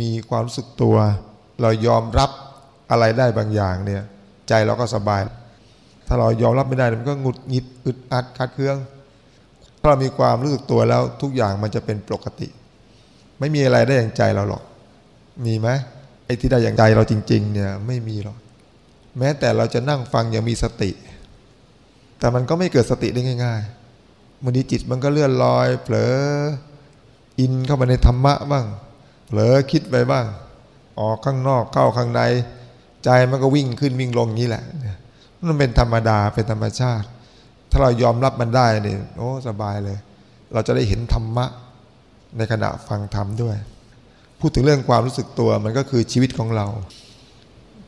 มีความรู้สึกตัว เรายอมรับอะไรได้บางอย่างเนี่ย ใจเราก็สบาย ถ้าเรายอมรับไม่ได้มันก็งุดหงิดอึดอัดขัดเคืองถ้าเรามีความรู้สึกตัวแล้วทุกอย่างมันจะเป็นปกติ ไม่มีอะไรได้อย่างใจเราหรอก มีไหมไอ้ที่ได้อย่างใจเราจริง ๆ เนี่ยไม่มีหรอก แม้แต่เราจะนั่งฟังอย่างมีสติ แต่มันก็ไม่เกิดสติได้ง่ายๆมันดีจิตมันก็เลื่อนลอยเผลออินเข้าไปในธรรมะบ้าง เผลอคิดไปบ้าง ออกข้างนอกเข้าข้างใน ใจมันก็วิ่งขึ้นวิ่งลงนี้แหละ มันเป็นธรรมดาเป็นธรรมชาติ ถ้าเรายอมรับมันได้เนี่ยโอ้สบายเลย เราจะได้เห็นธรรมะในขณะฟังธรรมด้วย พูดถึงเรื่องความรู้สึกตัวมันก็คือชีวิตของเรา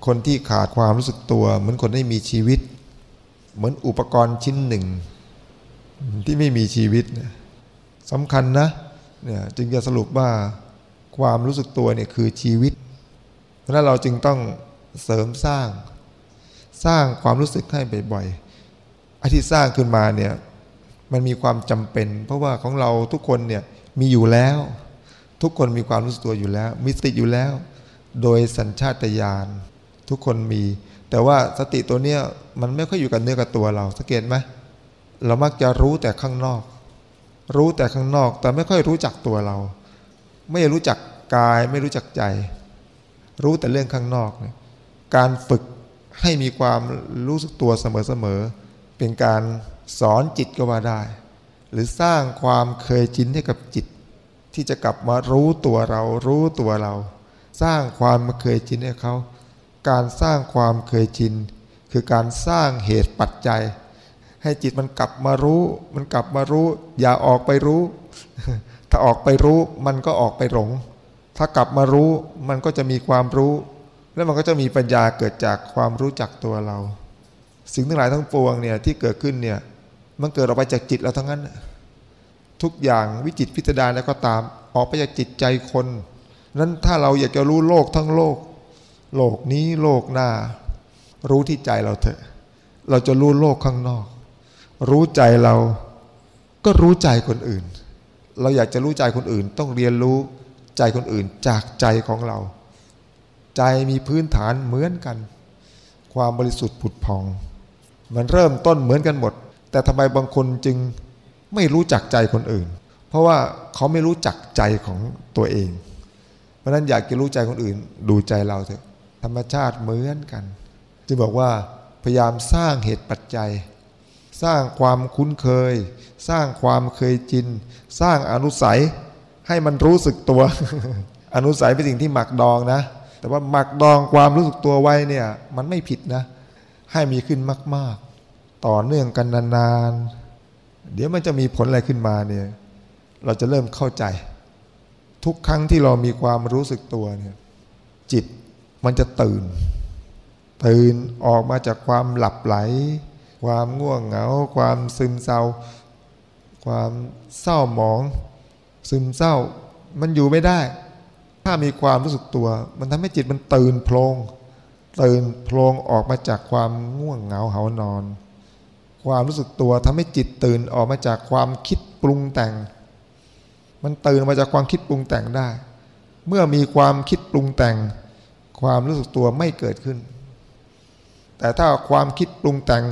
คนที่ขาดความรู้สึกตัว เหมือนคนไม่มีชีวิต เหมือนอุปกรณ์ชิ้นหนึ่ง ที่ไม่มีชีวิตสำคัญนะเนี่ยจึงจะสรุปว่า ความรู้สึกตัวเนี่ยคือชีวิตเพราะนั้นเราจึงต้องเสริมสร้าง สร้างความรู้สึกให้บ่อยๆอ้ที่สร้างขึ้นมาเนี่ยมันมีความจำเป็น เพราะว่าของเราทุกคนเนี่ยมีอยู่แล้ว ทุกคนมีความรู้สึกตัวอยู่แล้ว มีสติอยู่แล้ว โดยสัญชาตญาณทุกคนมี แต่ว่าสติตัวเนี้ยมันไม่ค่อยอยู่กับเนื้อกับตัวเราสังเกตไหมเรามักจะรู้แต่ข้างนอก รู้แต่ข้างนอกแต่ไม่ค่อยรู้จักตัวเรา ไม่รู้จักกายไม่รู้จักใจ รู้แต่เรื่องข้างนอกเนี่ยการฝึกให้มีความรู้สึกตัวเสมอๆเป็นการสอนจิตก็ว่าได้ หรือสร้างความเคยชินให้กับจิต ที่จะกลับมารู้ตัวเรา รู้ตัวเรา สร้างความเคยชินให้เขา การสร้างความเคยชิน คือการสร้างเหตุปัจจัย ให้จิตมันกลับมารู้ มันกลับมารู้ อย่าออกไปรู้ ถ้าออกไปรู้มันก็ออกไปหลง ถ้ากลับมารู้มันก็จะมีความรู้ แล้วมันก็จะมีปัญญาเกิดจากความรู้จักตัวเรา สิ่งทั้งหลายทั้งปวงเนี่ยที่เกิดขึ้นเนี่ยมันเกิดออกไปจากจิตเราทั้งนั้น ทุกอย่างวิจิตพิจารณาแล้วก็ตาม ออกไปจากจิตใจคนนั้นถ้าเราอยากจะรู้โลกทั้งโลก โลกนี้โลกหน้า รู้ที่ใจเราเถอะ เราจะรู้โลกข้างนอก รู้ใจเราก็รู้ใจคนอื่น เราอยากจะรู้ใจคนอื่น ต้องเรียนรู้ใจคนอื่นจากใจของเรา ใจมีพื้นฐานเหมือนกัน ความบริสุทธิ์ผุดพอง มันเริ่มต้นเหมือนกันหมด แต่ทำไมบางคนจึงไม่รู้จักใจคนอื่น เพราะว่าเขาไม่รู้จักใจของตัวเอง เพราะนั้นอยากจะรู้ใจคนอื่น ดูใจเราเถอะธรรมชาติเหมือนกัน จึงบอกว่าพยายามสร้างเหตุปัจจัย สร้างความคุ้นเคย สร้างความเคยจิน สร้างอนุสัยให้มันรู้สึกตัว อนุสัยเป็นสิ่งที่หมักดองนะ แต่ว่าหมักดองความรู้สึกตัวไว้เนี่ยมันไม่ผิดนะ ให้มีขึ้นมาก ๆ ต่อเนื่องกันนานๆเดี๋ยวมันจะมีผลอะไรขึ้นมาเนี่ยเราจะเริ่มเข้าใจ ทุกครั้งที่เรามีความรู้สึกตัวเนี่ยจิตมันจะตื่น ตื่นออกมาจากความหลับไหล ความง่วงเหงา ความซึมเศร้า ความเศร้าหมอง ซึมเศร้า มันอยู่ไม่ได้ ถ้ามีความรู้สึกตัว มันทำให้จิตมันตื่นโพลงตื่นโพลงออกมาจากความง่วงเหงาเหานอน ความรู้สึกตัวทำให้จิตตื่นออกมาจากความคิดปรุงแต่ง มันตื่นมาจากความคิดปรุงแต่งได้ เมื่อมีความคิดปรุงแต่ง ความรู้สึกตัวไม่เกิดขึ้นแต่ถ้าความคิดปรุงแต่ง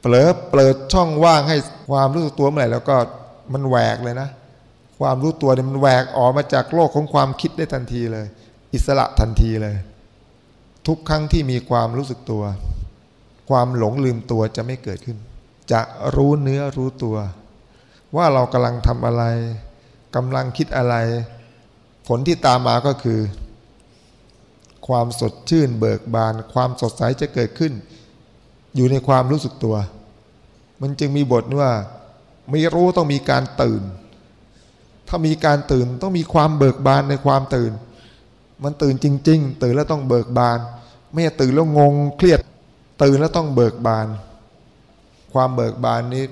เปลอเปิดช่องว่างให้ความรู้สึกตัวเมื่อไหร่แล้วก็มันแหวกเลยนะ ความรู้ตัวเนี่ยมันแหวกออกมาจากโลกของความคิดได้ทันทีเลย อิสระทันทีเลย ทุกครั้งที่มีความรู้สึกตัว ความหลงลืมตัวจะไม่เกิดขึ้น จะรู้เนื้อรู้ตัว ว่าเรากำลังทำอะไรกำลังคิดอะไร ผลที่ตามมาก็คือ ความสดชื่นเบิกบาน ความสดใสจะเกิดขึ้น อยู่ในความรู้สึกตัว มันจึงมีบทว่า ไม่รู้ต้องมีการตื่น ถ้ามีการตื่นต้องมีความเบิกบานในความตื่น มันตื่นจริง ๆ ตื่นแล้วต้องเบิกบาน ไม่ตื่นแล้วงงเครียด ตื่นแล้วต้องเบิกบาน ความเบิกบานนี้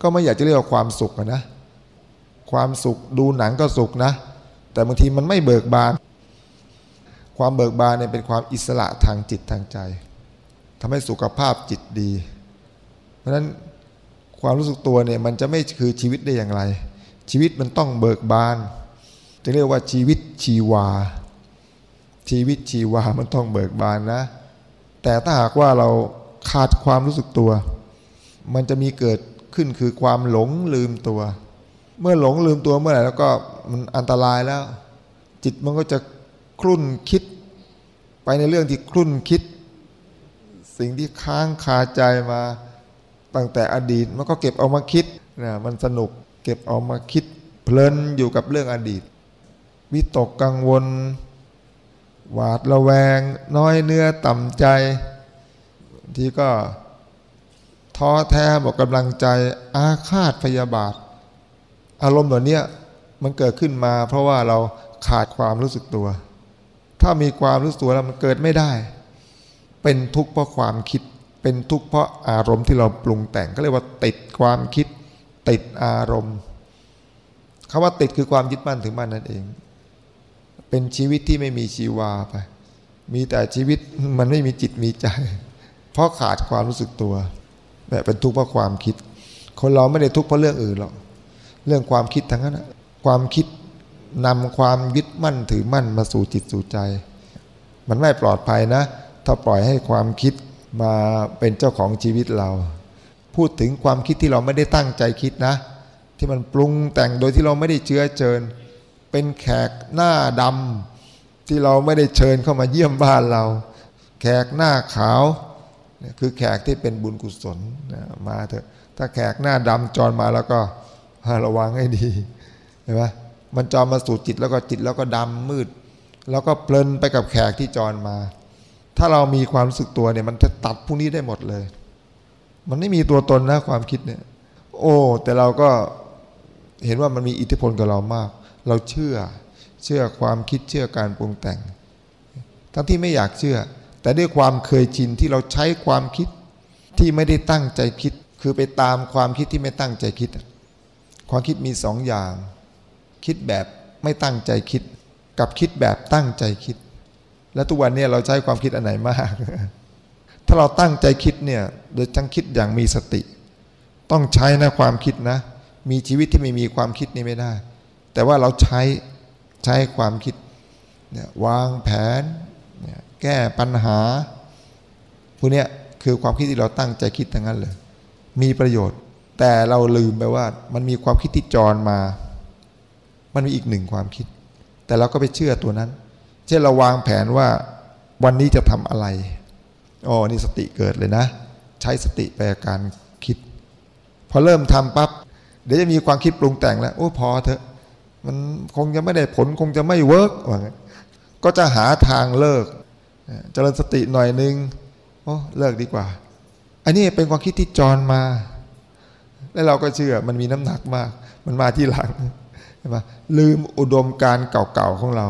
ก็ไม่อยากจะเรียกว่าความสุขนะ ความสุขดูหนังก็สุขนะ แต่บางทีมันไม่เบิกบาน ความเบิกบานเนี่ยเป็นความอิสระทางจิตทางใจ ทำให้สุขภาพจิตดี เพราะฉะนั้นความรู้สึกตัวเนี่ยมันจะไม่คือชีวิตได้อย่างไร ชีวิตมันต้องเบิกบานจะเรียกว่าชีวิตชีวา ชีวิตชีวามันต้องเบิกบานนะ แต่ถ้าหากว่าเราขาดความรู้สึกตัว มันจะมีเกิดขึ้นคือความหลงลืมตัว เมื่อหลงลืมตัวเมื่อไหร่แล้วก็มันอันตรายแล้ว จิตมันก็จะคลุ่นคิด ไปในเรื่องที่คลุ่นคิด สิ่งที่ค้างคาใจมาตั้งแต่อดีตมันก็เก็บเอามาคิดนะมันสนุกเก็บเอามาคิดเพลินอยู่กับเรื่องอดีต วิตกกังวล หวาดระแวง น้อยเนื้อต่ำใจที่ก็ท้อแท้หมดกำลังใจอาฆาตพยาบาท อารมณ์เหล่านี้มันเกิดขึ้นมา เพราะว่าเราขาดความรู้สึกตัว ถ้ามีความรู้สึกตัวแล้วมันเกิดไม่ได้ เป็นทุกข์เพราะความคิด เป็นทุกข์เพราะอารมณ์ที่เราปรุงแต่งก็เรียกว่าติดความคิด ติดอารมณ์คาว่าติดคือความยึดมั่นถึงมั่นนั่นเอง เป็นชีวิตที่ไม่มีชีวาไป มีแต่ชีวิตมันไม่มีจิตมีใจ เพราะขาดความรู้สึกตัวแบบเป็นทุกข์เพราะความคิด คนเราไม่ได้ทุกข์เพราะเรื่องอื่นหรอกเรื่องความคิดทั้งนั้นความคิดนำความยึดมั่นถือมั่นมาสู่จิตสู่ใจ มันไม่ปลอดภัยนะ ถ้าปล่อยให้ความคิดมาเป็นเจ้าของชีวิตเรา พูดถึงความคิดที่เราไม่ได้ตั้งใจคิดนะ ที่มันปรุงแต่งโดยที่เราไม่ได้เชื้อเชิญ เป็นแขกหน้าดำที่เราไม่ได้เชิญเข้ามาเยี่ยมบ้านเรา แขกหน้าขาวคือแขกที่เป็นบุญกุศลมาเถอะถ้าแขกหน้าดำจรมาแล้วก็ระวังให้ดีเห็นไหมมันจอมาสู่จิตแล้วก็จิตแล้วก็ดำมืด แล้วก็เพลินไปกับแขกที่จรมา ถ้าเรามีความรู้สึกตัวเนี่ย มันจะตัดพวกนี้ได้หมดเลย มันไม่มีตัวตนนะความคิดเนี่ย โอ้ แต่เราก็เห็นว่ามันมีอิทธิพลกับเรามาก เราเชื่อ เชื่อความคิดเชื่อการปรุงแต่ง ทั้งที่ไม่อยากเชื่อ แต่ด้วยความเคยชินที่เราใช้ความคิดที่ไม่ได้ตั้งใจคิด คือไปตามความคิดที่ไม่ตั้งใจคิด ความคิดมีสองอย่าง คิดแบบไม่ตั้งใจคิด กับคิดแบบตั้งใจคิด แล้วทุกวันนี้เราใช้ความคิดอันไหนมาก ถ้าเราตั้งใจคิดเนี่ย โดยทั้งคิดอย่างมีสติ ต้องใช้นะความคิดนะ มีชีวิตที่ไม่มีความคิดนี่ไม่ได้ แต่ว่าเราใช้ใช้ความคิดเนี่ยวางแผนแก้ปัญหาพวกนี้คือความคิดที่เราตั้งใจคิดทั้งนั้นเลย มีประโยชน์ แต่เราลืมไปว่า มันมีความคิดที่จรมา มันมีอีกหนึ่งความคิด แต่เราก็ไปเชื่อตัวนั้น เช่นเราวางแผนว่าวันนี้จะทำอะไรอ๋อนี่สติเกิดเลยนะ ใช้สติแปการคิด พอเริ่มทำปับ๊บเดี๋ยวจะมีความคิดปรุงแต่งแล้ว โอ้พอเถอะ มันคงจะไม่ได้ผลคงจะไม่เวิร์กว่าก็จะหาทางเลิกเจริญสติหน่อยนึงโอ้เลิกดีกว่า อันนี้เป็นความคิดที่จรมา แล้วเราก็เชื่อมันมีน้ำหนักมาก มันมาที่หลังช่ไหมลืมอุดมการเก่าๆของเรา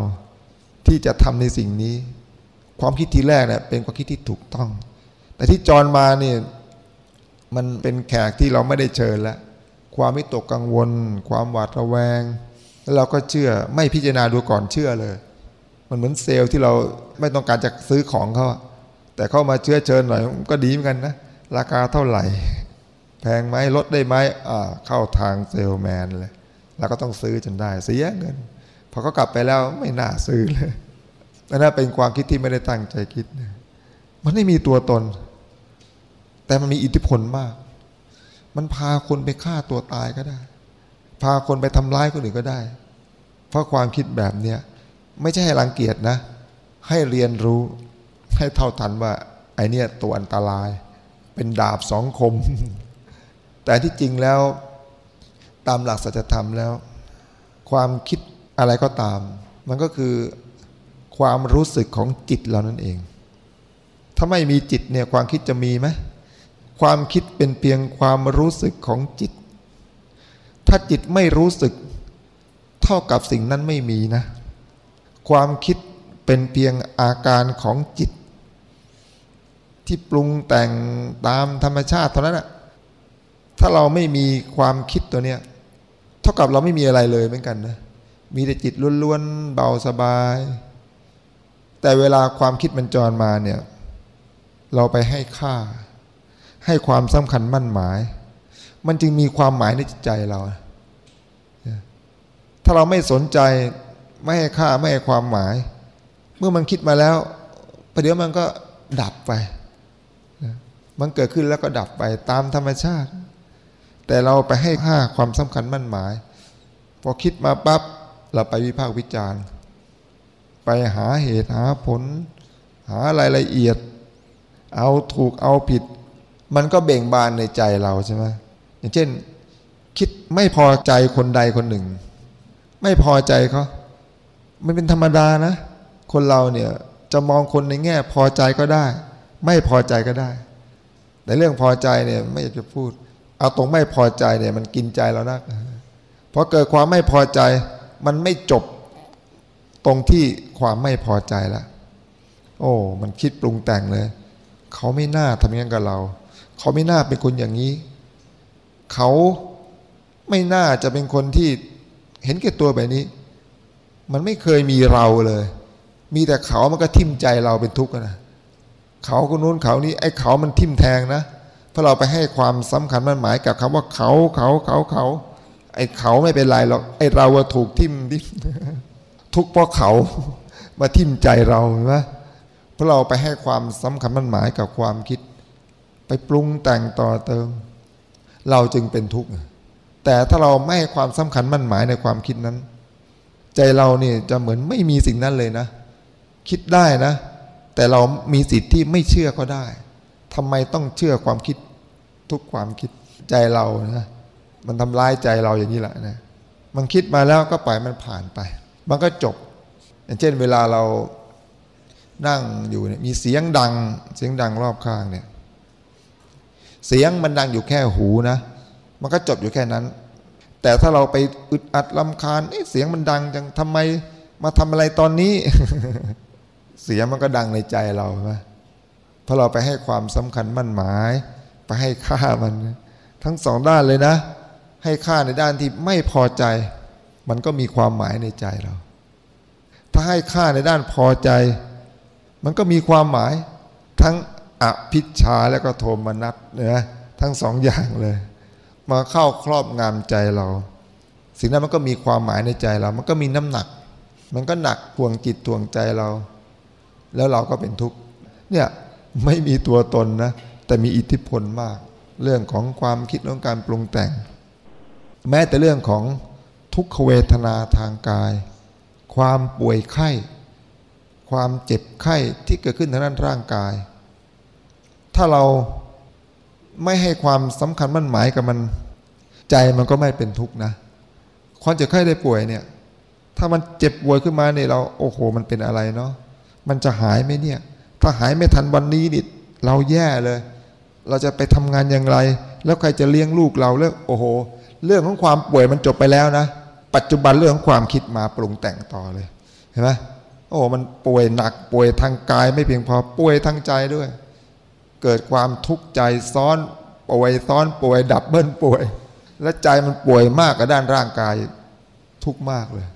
ที่จะทำในสิ่งนี้ ความคิดทีแรกเนี่ยเป็นความคิดที่ถูกต้อง แต่ที่จรมาเนี่ยมันเป็นแขกที่เราไม่ได้เชิญแล้วความไม่ตกกังวล ความหวาดระแวง แล้วเราก็เชื่อไม่พิจารณาดูก่อนเชื่อเลย มันเหมือนเซลล์ที่เราไม่ต้องการจะซื้อของเขาแต่เข้ามาเชื้อเชิญหน่อยก็ดีเหมือนกันนะ ราคาเท่าไหร่ แพงไหมลดได้ไหมอ่าเข้าทางเซลแมนเลยเราก็ต้องซื้อจนได้เสียเงิน พอเขากลับไปแล้วไม่น่าซื้อเลยนั่นเป็นความคิดที่ไม่ได้ตั้งใจคิดมันไม่มีตัวตน แต่มันมีอิทธิพลมาก มันพาคนไปฆ่าตัวตายก็ได้ พาคนไปทำร้ายคนอื่นก็ได้ เพราะความคิดแบบเนี้ยไม่ใช่ให้รังเกียจนะ ให้เรียนรู้ ให้เท่าทันว่า ไอเนี้ยตัวอันตราย เป็นดาบสองคม แต่ที่จริงแล้ว ตามหลักสัจธรรมแล้ว ความคิด อะไรก็ตาม มันก็คือความรู้สึกของจิตเรานั่นเอง ถ้าไม่มีจิตเนี่ยความคิดจะมีไหมความคิดเป็นเพียงความรู้สึกของจิต ถ้าจิตไม่รู้สึกเท่ากับสิ่งนั้นไม่มีนะ ความคิดเป็นเพียงอาการของจิต ที่ปรุงแต่งตามธรรมชาติเท่านั้นแหะถ้าเราไม่มีความคิดตัวเนี้ย เท่ากับเราไม่มีอะไรเลยเหมือนกันนะ มีแต่จิตล้วนๆเบาสบาย แต่เวลาความคิดมันจรมาเนี่ย เราไปให้ค่า ให้ความสำคัญมั่นหมาย มันจึงมีความหมายในจิตใจเรา ถ้าเราไม่สนใจไม่ให้ค่าไม่ให้ความหมาย เมื่อมันคิดมาแล้วประเดี๋ยวมันก็ดับไป มันเกิดขึ้นแล้วก็ดับไปตามธรรมชาติ แต่เราไปให้ค่าความสำคัญมั่นหมาย พอคิดมาปั๊บ เราไปวิพากษ์วิจารณ์ ไปหาเหตุหาผล หารายละเอียด เอาถูกเอาผิด มันก็เบ่งบานในใจเราใช่ไหมอย่างเช่น คิดไม่พอใจคนใดคนหนึ่ง ไม่พอใจเขามันเป็นธรรมดานะ คนเราเนี่ยจะมองคนในแง่พอใจก็ได้ ไม่พอใจก็ได้ แต่เรื่องพอใจเนี่ยไม่อยากจะพูด เอาตรงไม่พอใจเนี่ยมันกินใจเรานักพอเกิดความไม่พอใจ มันไม่จบตรงที่ความไม่พอใจละโอ้ มันคิดปรุงแต่งเลย เขาไม่น่าทำอย่างนั้นกับเรา เขาไม่น่าเป็นคนอย่างนี้ เขาไม่น่าจะเป็นคนที่เห็นแก่ตัวแบบนี้ มันไม่เคยมีเราเลย มีแต่เขามันก็ทิ่มใจเราเป็นทุกข์นะเขาคนนู้นเขานี้ไอ้เขามันทิ่มแทงนะเพราะเราไปให้ความสำคัญมันหมายกับคำว่าเขาเขาเขาเขา ไอ้เขาไม่เป็นไรหรอกไอ้เราถูกทิ่มทิ่มทุกเพราะเขามาทิ่มใจเราเห็นไหมเพราะเราไปให้ความสำคัญมั่นหมายกับความคิด ไปปรุงแต่งต่อเติม เราจึงเป็นทุกข์แต่ถ้าเราไม่ให้ความสำคัญมั่นหมายในความคิดนั้น ใจเราเนี่ยจะเหมือนไม่มีสิ่งนั้นเลยนะ คิดได้นะ แต่เรามีสิทธิ์ที่ไม่เชื่อก็ได้ทำไมต้องเชื่อความคิดทุกความคิดใจเรานะ มันทำร้ายใจเราอย่างนี้แหละนะมันคิดมาแล้วก็ปล่อยมันผ่านไป มันก็จบ อย่างเช่นเวลาเรานั่งอยู่เนี่ยมีเสียงดัง เสียงดังรอบข้างเนี่ยเสียงมันดังอยู่แค่หูนะ มันก็จบอยู่แค่นั้น แต่ถ้าเราไปอึดอัดลำคาญเสียงมันดังจังทำไมมาทำอะไรตอนนี้ เสียงมันก็ดังในใจเราใช่ไหมพราเราไปให้ความสำคัญมั่นหมาย ไปให้ค่ามัน ทั้งสองด้านเลยนะ ให้ค่าในด้านที่ไม่พอใจ มันก็มีความหมายในใจเรา ถ้าให้ค่าในด้านพอใจ มันก็มีความหมาย ทั้งอภิชาและก็โทมนัสนะทั้งสองอย่างเลย มาเข้าครอบงำใจเรา สิ่งนั้นมันก็มีความหมายในใจเรา มันก็มีน้ำหนัก มันก็หนักทวงจิตทวงใจเรา แล้วเราก็เป็นทุกข์เนี่ยไม่มีตัวตนนะแต่มีอิทธิพลมาก เรื่องของความคิดเรื่องการปรุงแต่ง แม้แต่เรื่องของทุกขเวทนาทางกาย ความป่วยไข้ ความเจ็บไข้ที่เกิดขึ้นทางด้านร่างกาย ถ้าเราไม่ให้ความสำคัญมั่นหมายกับมัน ใจมันก็ไม่เป็นทุกข์นะ ความเจ็บไข้ได้ป่วยเนี่ย ถ้ามันเจ็บป่วยขึ้นมาเนี่ยเราโอ้โหมันเป็นอะไรเนาะมันจะหายไหมเนี่ย ถ้าหายไม่ทันวันนี้นี่เราแย่เลย เราจะไปทำงานอย่างไร แล้วใครจะเลี้ยงลูกเราแล้วโอ้โห เรื่องของความป่วยมันจบไปแล้วนะ ปัจจุบันเรื่องของความคิดมาปรุงแต่งต่อเลยเห็นไหมโอ้มันป่วยหนักป่วยทางกายไม่เพียงพอป่วยทางใจด้วย เกิดความทุกข์ใจซ้อนป่วยซ้อนป่วยดับเบิลป่วย และใจมันป่วยมากกับด้านร่างกายทุกข์มากเลย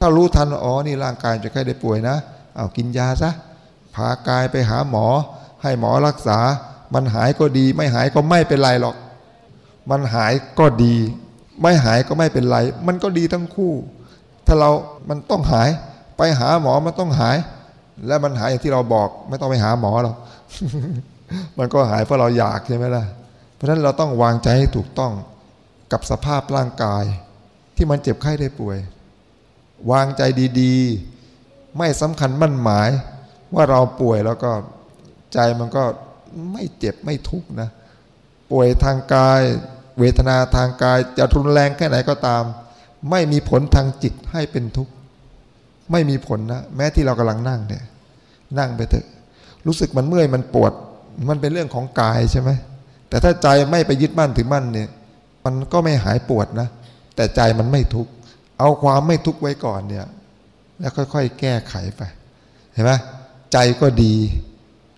ถ้ารู้ทันอ๋อนี่ร่างกายจะใครได้ป่วยนะเอากินยาซะพากายไปหาหมอ ให้หมอรักษา มันหายก็ดีไม่หายก็ไม่เป็นไรหรอก มันหายก็ดี ไม่หายก็ไม่เป็นไร มันก็ดีทั้งคู่ ถ้าเรามันต้องหายไปหาหมอมันต้องหาย และมันหายอย่างที่เราบอก ไม่ต้องไปหาหมอหรอกมันก็หายเพราะเราอยากใช่ไหมล่ะ เพราะฉะนั้นเราต้องวางใจให้ถูกต้องกับสภาพร่างกาย ที่มันเจ็บไข้ได้ป่วย วางใจดีๆ ไม่สำคัญมั่นหมาย ว่าเราป่วยแล้วก็ใจมันก็ไม่เจ็บไม่ทุกข์นะ ป่วยทางกาย เวทนาทางกายจะรุนแรงแค่ไหนก็ตาม ไม่มีผลทางจิตให้เป็นทุกข์ ไม่มีผลนะ แม้ที่เรากำลังนั่งเนี่ย นั่งไปเถอะ รู้สึกมันเมื่อยมันปวด มันเป็นเรื่องของกายใช่ไหมแต่ถ้าใจไม่ไปยึดมั่นถือมั่นเนี่ย มันก็ไม่หายปวดนะ แต่ใจมันไม่ทุกข์ เอาความไม่ทุกข์ไว้ก่อนเนี่ย แล้วค่อยๆ แก้ไขไป เห็นไหมใจก็ดี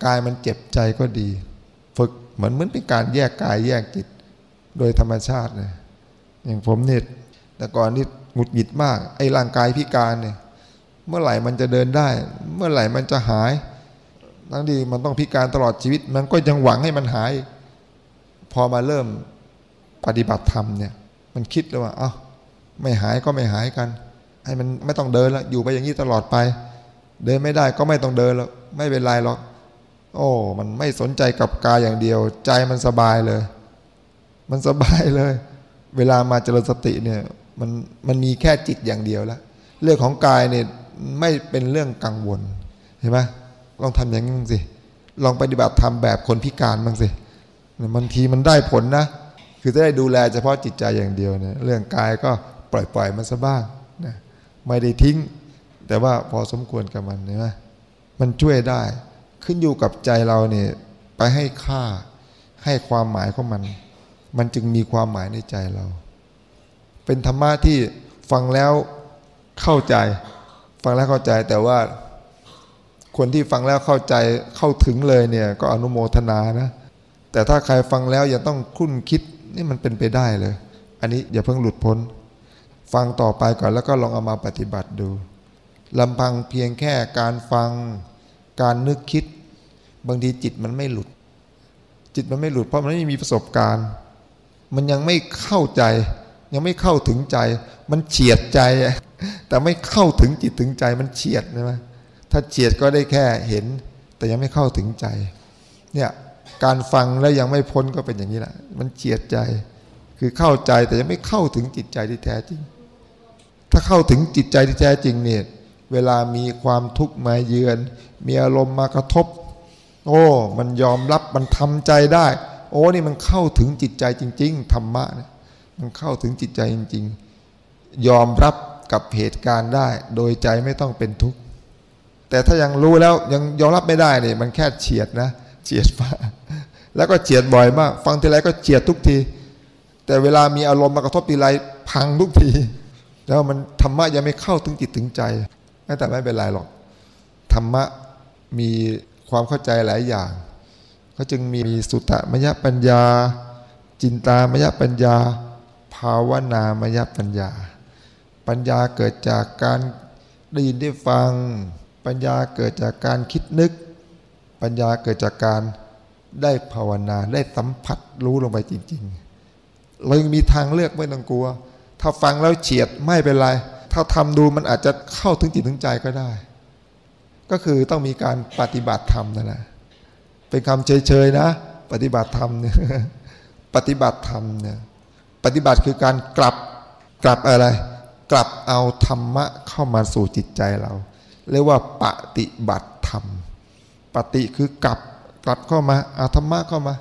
กายมันเจ็บใจก็ดี ฝึกเหมือนเหมือนเป็นการแยกกายแยกจิต โดยธรรมชาติเลยอย่างผมเนี่ยแต่ก่อนนี่หงุดหงิดมาก ไอ้ร่างกายพิการเนี่ย เมื่อไหร่มันจะเดินได้ เมื่อไหร่มันจะหาย ทั้งดีมันต้องพิการตลอดชีวิต มันก็ยังหวังให้มันหาย พอมาเริ่มปฏิบัติธรรมเนี่ย มันคิดเลยว่า เอา้า ไม่หายก็ไม่หายกัน ให้มันไม่ต้องเดินแล้ว อยู่ไปอย่างนี้ตลอดไป เดินไม่ได้ก็ไม่ต้องเดินแล้ว ไม่เป็นไรหรอก โอ้ มันไม่สนใจกับกายอย่างเดียว ใจมันสบายเลย มันสบายเลย เวลามาเจริญสติเนี่ยมันมันมีแค่จิตอย่างเดียวแล้วเรื่องของกายเนี่ยไม่เป็นเรื่องกังวลเห็นไหมลองทำอย่างนี้สิลองปฏิบัติทำแบบคนพิการบ้างสิบางทีมันได้ผลนะ คือจะได้ดูแลเฉพาะจิตใจอย่างเดียวเนี่ยเรื่องกายก็ปล่อยปล่อยมันซะบ้างนะไม่ได้ทิ้ง แต่ว่าพอสมควรกับมันเห็นไหมมันช่วยได้ขึ้นอยู่กับใจเราเนี่ยไปให้ค่าให้ความหมายของมัน มันจึงมีความหมายในใจเรา เป็นธรรมะที่ฟังแล้วเข้าใจ ฟังแล้วเข้าใจแต่ว่าคนที่ฟังแล้วเข้าใจเข้าถึงเลยเนี่ยก็อนุโมทนานะ แต่ถ้าใครฟังแล้วยังต้องคุ้นคิดนี่มันเป็นไปได้เลย อันนี้อย่าเพิ่งหลุดพ้น ฟังต่อไปก่อนแล้วก็ลองเอามาปฏิบัติดูลำพังเพียงแค่การฟังการนึกคิด บางทีจิตมันไม่หลุด จิตมันไม่หลุดเพราะมันไม่มีประสบการณ์ มันยังไม่เข้าใจ ยังไม่เข้าถึงใจ มันเฉียดใจ แต่ไม่เข้าถึงจิตถึงใจมันเฉียดใช่ไหมถ้าเฉียดก็ได้แค่เห็น แต่ยังไม่เข้าถึงใจ เนี่ยการฟังแล้วยังไม่พ้นก็เป็นอย่างนี้แหละ มันเฉียดใจ คือเข้าใจแต่ยังไม่เข้าถึงจิตใจที่แท้จริง ถ้าเข้าถึงจิตใจที่แท้จริงเนี่ยเวลามีความทุกข์มาเยือน มีอารมณ์มากระทบ โอ้ มันยอมรับมันทำใจได้ โอ้นี่มันเข้าถึงจิตใจจริง ๆ ธรรมะเนี่ยมันเข้าถึงจิตใจจริง ๆ ยอมรับกับเหตุการณ์ได้ โดยใจไม่ต้องเป็นทุกข์แต่ถ้ายังรู้แล้วยังยอมรับไม่ได้เนี่ยมันแค่เฉียดนะเฉียดมาแล้วก็เฉียดบ่อยมาก ฟังทีไรก็เฉียดทุกที แต่เวลามีอารมณ์มากระทบทีไรพังทุกที แล้วมันธรรมะยังไม่เข้าถึงจิตถึงใจแต่ไม่เป็นไรหรอกธรรมะมีความเข้าใจหลายอย่าง ก็จึงมีสุตตมยปัญญา จินตามยปัญญา ภาวนามยปัญญา ปัญญาเกิดจากการได้ยินได้ฟัง ปัญญาเกิดจากการคิดนึก ปัญญาเกิดจากการได้ภาวนาได้สัมผัสรู้ลงไปจริง ๆ เรายังมีทางเลือกไม่ต้องกลัว ถ้าฟังแล้วเฉียดไม่เป็นไร ถ้าทำดูมันอาจจะเข้าถึงจิตถึงใจก็ได้ ก็คือต้องมีการปฏิบัติธรรมนั่นแหละ เป็นคำเฉยๆนะ ปฏิบัติธรรมเนี่ยปฏิบัติธรรมเนี่ยปฏิบัติคือการกลับกลับอะไร กลับเอาธรรมะเข้ามาสู่จิตใจเรา เรียกว่าปฏิบัติธรรม ปฏิคือกลับกลับเข้ามาเอาธรรมะเข้ามา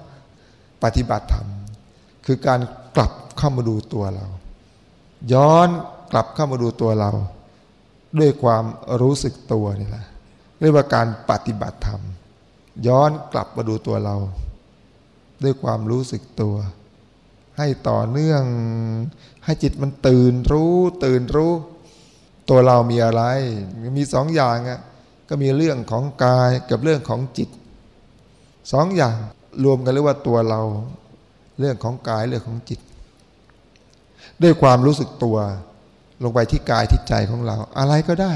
ปฏิบัติธรรม คือการกลับเข้ามาดูตัวเรา ย้อนกลับเข้ามาดูตัวเรา ด้วยความรู้สึกตัวนี่แหละเรียกว่าการปฏิบัติธรรม ย้อนกลับมาดูตัวเรา ด้วยความรู้สึกตัว ให้ต่อเนื่อง ให้จิตมันตื่นรู้ ตื่นรู้ ตัวเรามีอะไร มีสองอย่างอะก็มีเรื่องของกายกับเรื่องของจิตสองอย่างรวมกันเรียกว่าตัวเรา เรื่องของกายเรื่องของจิต ด้วยความรู้สึกตัว ลงไปที่กายที่ใจของเรา อะไรก็ได้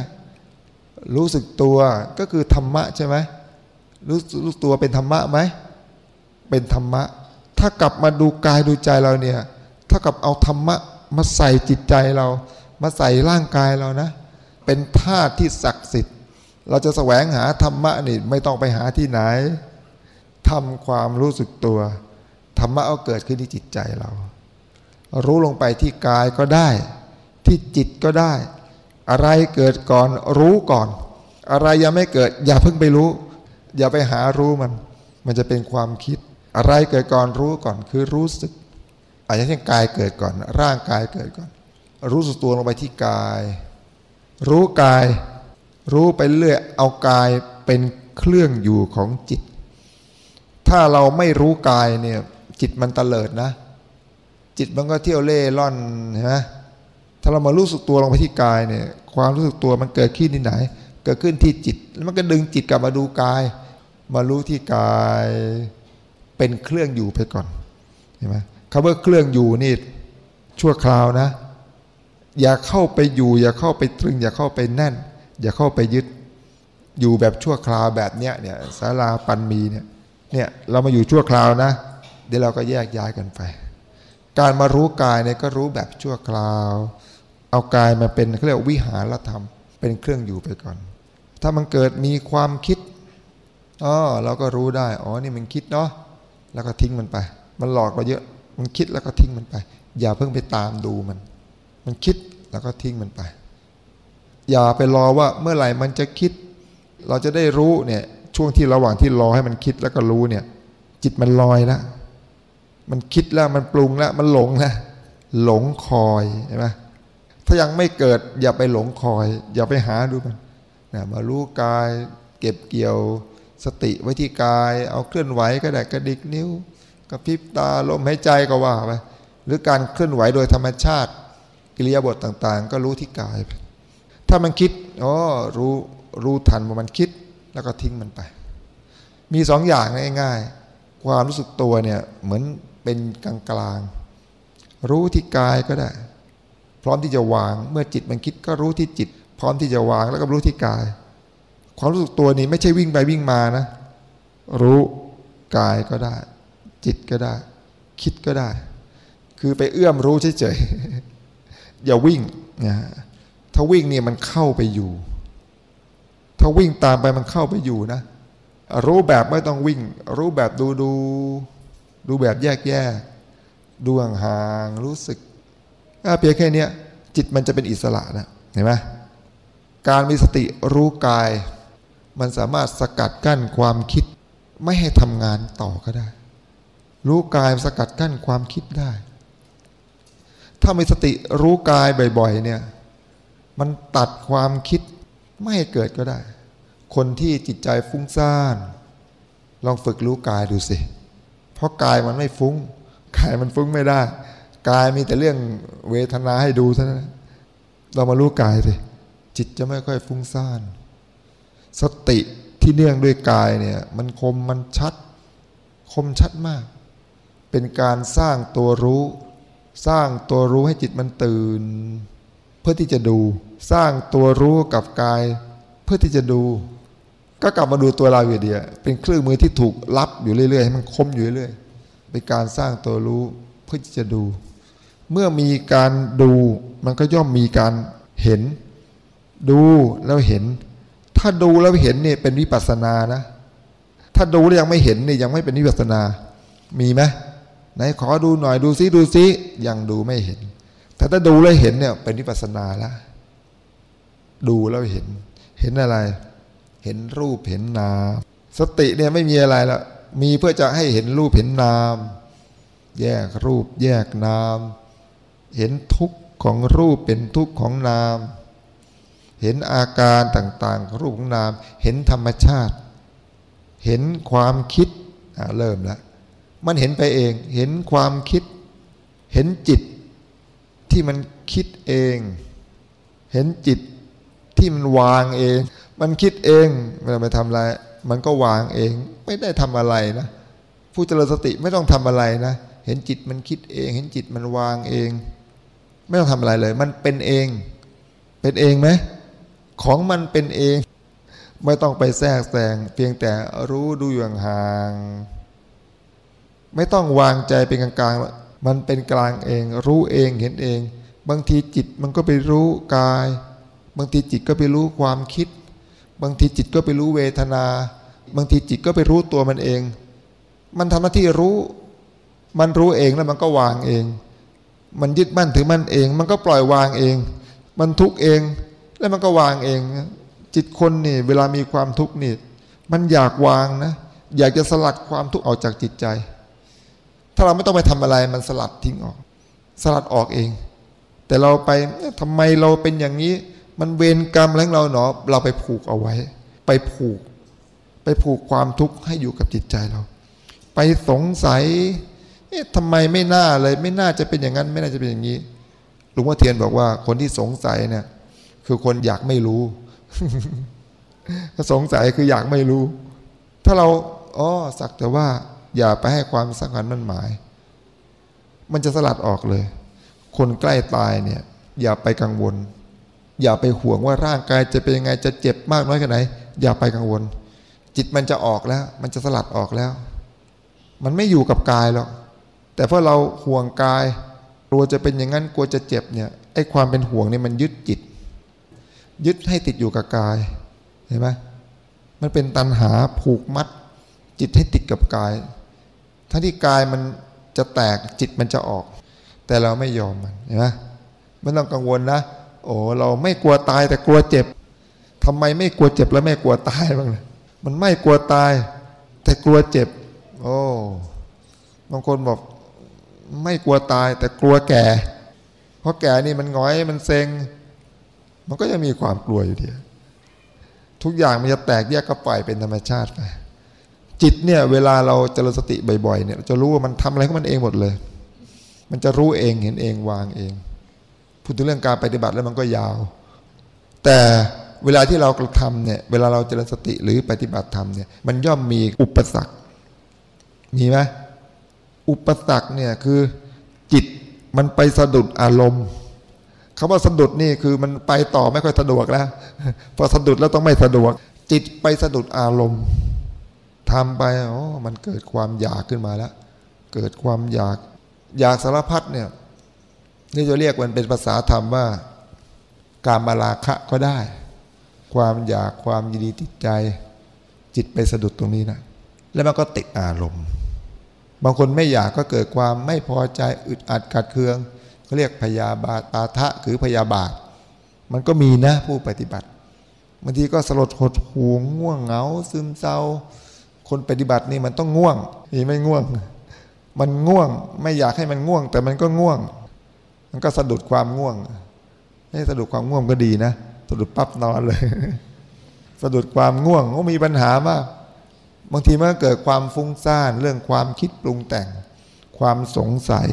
รู้สึกตัวก็คือธรรมะใช่ไหม รู้รู้ตัวเป็นธรรมะไหมเป็นธรรมะ ถ้ากลับมาดูกายดูใจเราเนี่ยถ้ากับเอาธรรมะมาใส่จิตใจเรา มาใส่ร่างกายเรานะ เป็นธาตุที่ศักดิ์สิทธิ์ เราจะแสวงหาธรรมะนี่ไม่ต้องไปหาที่ไหนทำความรู้สึกตัว ธรรมะเอาเกิดขึ้นที่จิตใจเรา รู้ลงไปที่กายก็ได้ ที่จิตก็ได้ อะไรเกิดก่อนรู้ก่อน อะไรยังไม่เกิดอย่าเพิ่งไปรู้ อย่าไปหารู้มัน มันจะเป็นความคิด อะไรเกิดก่อนรู้ก่อนคือรู้สึก อาจจะเช่นกายเกิดก่อน ร่างกายเกิดก่อน รู้สึกตัวลงไปที่กาย รู้กาย รู้ไปเรื่อยเอากายเป็นเครื่องอยู่ของจิต ถ้าเราไม่รู้กายเนี่ย จิตมันเตลิดนะ จิตมันก็เที่ยวเล่ร่อนเห็นไหมถ้าเรามารู้สึกตัวลงไปที่กายเนี่ย ความรู้สึกตัวมันเกิดขึ้นที่ไหน เกิดขึ้นที่จิต แล้วมันก็ดึงจิตกลับมาดูกาย มารู้ที่กายเป็นเครื่องอยู่ไปก่อนเห็นไหมคำว่าเครื่องอยู่นี่ชั่วคราวนะ อย่าเข้าไปอยู่ อย่าเข้าไปตรึง อย่าเข้าไปแน่น อย่าเข้าไปยึดอยู่แบบชั่วคราวแบบเนี้ยเนี่ยสาราปันมีเนี่ยเนี่ยเรามาอยู่ชั่วคราวนะ เดี๋ยวเราก็แยกย้ายกันไป การมารู้กายเนี่ยก็รู้แบบชั่วคราว เอากายมาเป็นเขาเรียกวิหารธรรม เป็นเครื่องอยู่ไปก่อน ถ้ามันเกิดมีความคิด อ๋อเราก็รู้ได้อ๋อนี่มันคิดเนาะแล้วก็ทิ้งมันไป มันหลอกเราเยอะ มันคิดแล้วก็ทิ้งมันไป อย่าเพิ่งไปตามดูมัน มันคิดแล้วก็ทิ้งมันไป อย่าไปรอว่าเมื่อไหร่มันจะคิด เราจะได้รู้เนี่ยช่วงที่ระหว่างที่รอให้มันคิดแล้วก็รู้เนี่ย จิตมันลอยแล้วมันคิดแล้วมันปรุงแล้วมันหลงแล้วหลงคอยใช่ไหมถ้ายังไม่เกิดอย่าไปหลงคอย อย่าไปหาดูมันนะมารู้กายเก็บเกี่ยว สติไว้ที่กาย เอาเคลื่อนไหวก็ได้กระดิกนิ้วกระพริบตาลมหายใจก็ว่าไปหรือการเคลื่อนไหวโดยธรรมชาติกิริยาบทต่างๆ ก็รู้ที่กายไปถ้ามันคิดอ๋อรู้รู้ทันว่ามันคิดแล้วก็ทิ้งมันไป มีสองอย่างง่ายๆ ความรู้สึกตัวเนี่ยเหมือนเป็นกลางกลางรู้ที่กายก็ได้ พร้อมที่จะวางเมื่อจิตมันคิดก็รู้ที่จิต พร้อมที่จะวางแล้วก็รู้ที่กาย ความรู้สึกตัวนี้ไม่ใช่วิ่งไปวิ่งมานะ รู้กายก็ได้ จิตก็ได้ คิดก็ได้ คือไปเอื้อมรู้เฉยๆอย่าวิ่งนะถ้าวิ่งเนี่ยมันเข้าไปอยู่ ถ้าวิ่งตามไปมันเข้าไปอยู่นะ รู้แบบไม่ต้องวิ่ง รู้แบบดูดูดูแบบแยกแยกดูห่างๆรู้สึกถ้าเพียงแค่นี้จิตมันจะเป็นอิสระนะเห็นไหมการมีสติรู้กาย มันสามารถสกัดกั้นความคิด ไม่ให้ทำงานต่อก็ได้ รู้กายสกัดกั้นความคิดได้ ถ้ามีสติรู้กายบ่อย ๆ เนี่ย มันตัดความคิดไม่ให้เกิดก็ได้ คนที่จิตใจฟุ้งซ่าน ลองฝึกรู้กายดูสิ เพราะกายมันไม่ฟุ้ง กายมันฟุ้งไม่ได้ กายมีแต่เรื่องเวทนาให้ดูเท่านั้นเรามารู้กายสิจิตจะไม่ค่อยฟุ้งซ่าน สติที่เนื่องด้วยกายเนี่ยมันคมมันชัด คมชัดมาก เป็นการสร้างตัวรู้ สร้างตัวรู้ให้จิตมันตื่น เพื่อที่จะดู สร้างตัวรู้กับกาย เพื่อที่จะดู ก็กลับมาดูตัวเราอยู่เดียวเป็นเครื่องมือที่ถูกรับอยู่เรื่อยๆให้มันคมอยู่เรื่อยๆเป็นการสร้างตัวรู้เพื่อที่จะดู เมื่อมีการดูมันก็ย่อมมีการเห็น ดูแล้วเห็น ถ้าดูแล้วเห็นเนี่ยเป็นวิปัสนานะ ถ้าดูแล้วยังไม่เห็นเนี่ยยังไม่เป็นวิปัสนา มีไหมไหนขอดูหน่อยดูซิดูซิยังดูไม่เห็น แต่ถ้าดูแล้วเห็นเนี่ยเป็นวิปัสนาแล้วดูแล้วเห็น เห็นอะไร เห็นรูปเห็นนาม สติเนี่ยไม่มีอะไรล้วมีเพื่อจะให้เห็นรูปเห็นนาม แยกรูปแยกนาม เห็นทุกข์ของรูปเป็นทุกข์ของนาม เห็นอาการต่างๆของรูปของนาม เห็นธรรมชาติ เห็นความคิดเริ่มแล้วมันเห็นไปเอง เห็นความคิด เห็นจิตที่มันคิดเอง เห็นจิตที่มันวางเอง มันคิดเองเวลาไปทำอะไร มันก็วางเอง ไม่ได้ทำอะไรนะ ผู้เจริญสติไม่ต้องทำอะไรนะ เห็นจิตมันคิดเอง เห็นจิตมันวางเอง ไม่ต้องทำอะไรเลย มันเป็นเอง เป็นเองไหม ของมันเป็นเอง ไม่ต้องไปแทรกแซงเพียงแต่รู้ดูอย่างห่าง ไม่ต้องวางใจเป็นกลางๆ มันเป็นกลางเอง รู้เองเห็นเอง บางทีจิตมันก็ไปรู้กาย บางทีจิตก็ไปรู้ความคิด บางทีจิตก็ไปรู้เวทนา บางทีจิตก็ไปรู้ตัวมันเอง มันทำหน้าที่รู้มันรู้เองแล้วมันก็วางเอง มันยึดมั่นถือมั่นเอง มันก็ปล่อยวางเอง มันทุกข์เอง แล้วมันก็วางเอง จิตคนนี่ เวลามีความทุกข์นี่มันอยากวางนะ อยากจะสลัดความทุกข์ออกจากจิตใจ ถ้าเราไม่ต้องไปทำอะไรมันสลัดทิ้งออก สลัดออกเอง แต่เราไปทำไมเราเป็นอย่างนี้ มันเวรกรรมแล้วเราเนาะเราไปผูกเอาไว้ ไปผูก ไปผูกความทุกข์ให้อยู่กับจิตใจเรา ไปสงสัยเอ๊ะทำไมไม่น่าเลย ไม่น่าจะเป็นอย่างนั้น ไม่น่าจะเป็นอย่างนี้หลวงพ่อเทียนบอกว่าคนที่สงสัยเนี่ย คือคนอยากไม่รู้สงสัยคืออยากไม่รู้ ถ้าเราอ๋อสักแต่ว่า อย่าไปให้ความสำคัญมันหมาย มันจะสลัดออกเลย คนใกล้ตายเนี่ย อย่าไปกังวล อย่าไปห่วงว่าร่างกายจะเป็นยังไงจะเจ็บมากน้อยแค่ไหน อย่าไปกังวล จิตมันจะออกแล้ว มันจะสลัดออกแล้ว มันไม่อยู่กับกายหรอกแต่พราะเราห่วงกายกลัวจะเป็นอย่างนั้นกลัวจะเจ็บเนี่ยไอ้ความเป็นห่วงเนี่ยมันยึดจิต ยึดให้ติดอยู่กับกายเห็นไหมมันเป็นตันหาผูกมัด จิตให้ติดกับกาย ทั้งที่กายมันจะแตกจิตมันจะออก แต่เราไม่ยอมมันเห็นไหมไม่ต้องกังวลนะ โอ้เราไม่กลัวตายแต่กลัวเจ็บทำไมไม่กลัวเจ็บแล้วไม่กลัวตายบ้างเลยมันไม่กลัวตาย แต่กลัวเจ็บ โอ้บางคนบอกไม่กลัวตายแต่กลัวแก่ เพราะแก่นี่มันง้อยมันเซ็ง มันก็จะมีความกลัวอยู่ดี ทุกอย่างมันจะแตกแยกก็ปล่อยเป็นธรรมชาติไปจิตเนี่ยเวลาเราเจริญสติบ่อยๆเนี่ยจะรู้ว่ามันทำอะไรของมันเองหมดเลย มันจะรู้เองเห็นเองวางเองพูดถึงเรื่องการปฏิบัติแล้วมันก็ยาว แต่เวลาที่เรากระทำเนี่ยเวลาเราเจริญสติหรือปฏิบัติธรรมเนี่ยมันย่อมมีอุปสรรค มีไหมอุปสรรคเนี่ยคือจิตมันไปสะดุดอารมณ์ คำว่าสะดุดนี่คือมันไปต่อไม่ค่อยสะดวกแล้ว พอสะดุดแล้วต้องไม่สะดวก จิตไปสะดุดอารมณ์ทำไปอ๋อมันเกิดความอยากขึ้นมาแล้ว เกิดความอยากอยากสารพัดเนี่ยนี่จะเรียกมันเป็นภาษาธรรมว่า การมาลาคะก็ได้ ความอยากความยินดีติดใจ จิตไปสะดุดตรงนี้นะแล้วมันก็ติดอารมณ์ บางคนไม่อยากก็เกิดความไม่พอใจอึดอัดกัดเคือง เขาเรียกพยาบาทตาทะคือพยาบาท มันก็มีนะผู้ปฏิบัติบางทีก็สลดหดหูง่วงเหงา ซึมเศร้า คนปฏิบัตินี่มันต้องง่วงนี่ไม่ง่วง มันง่วงไม่อยากให้มันง่วง แต่มันก็ง่วง มันก็สะดุดความง่วงให้สะดุดความง่วงก็ดีนะสะดุดปั๊บนอนเลย สะดุดความง่วงก็มีปัญหามากบางทีมันเกิดความฟุ้งซ่านเรื่องความคิดปรุงแต่ง ความสงสัย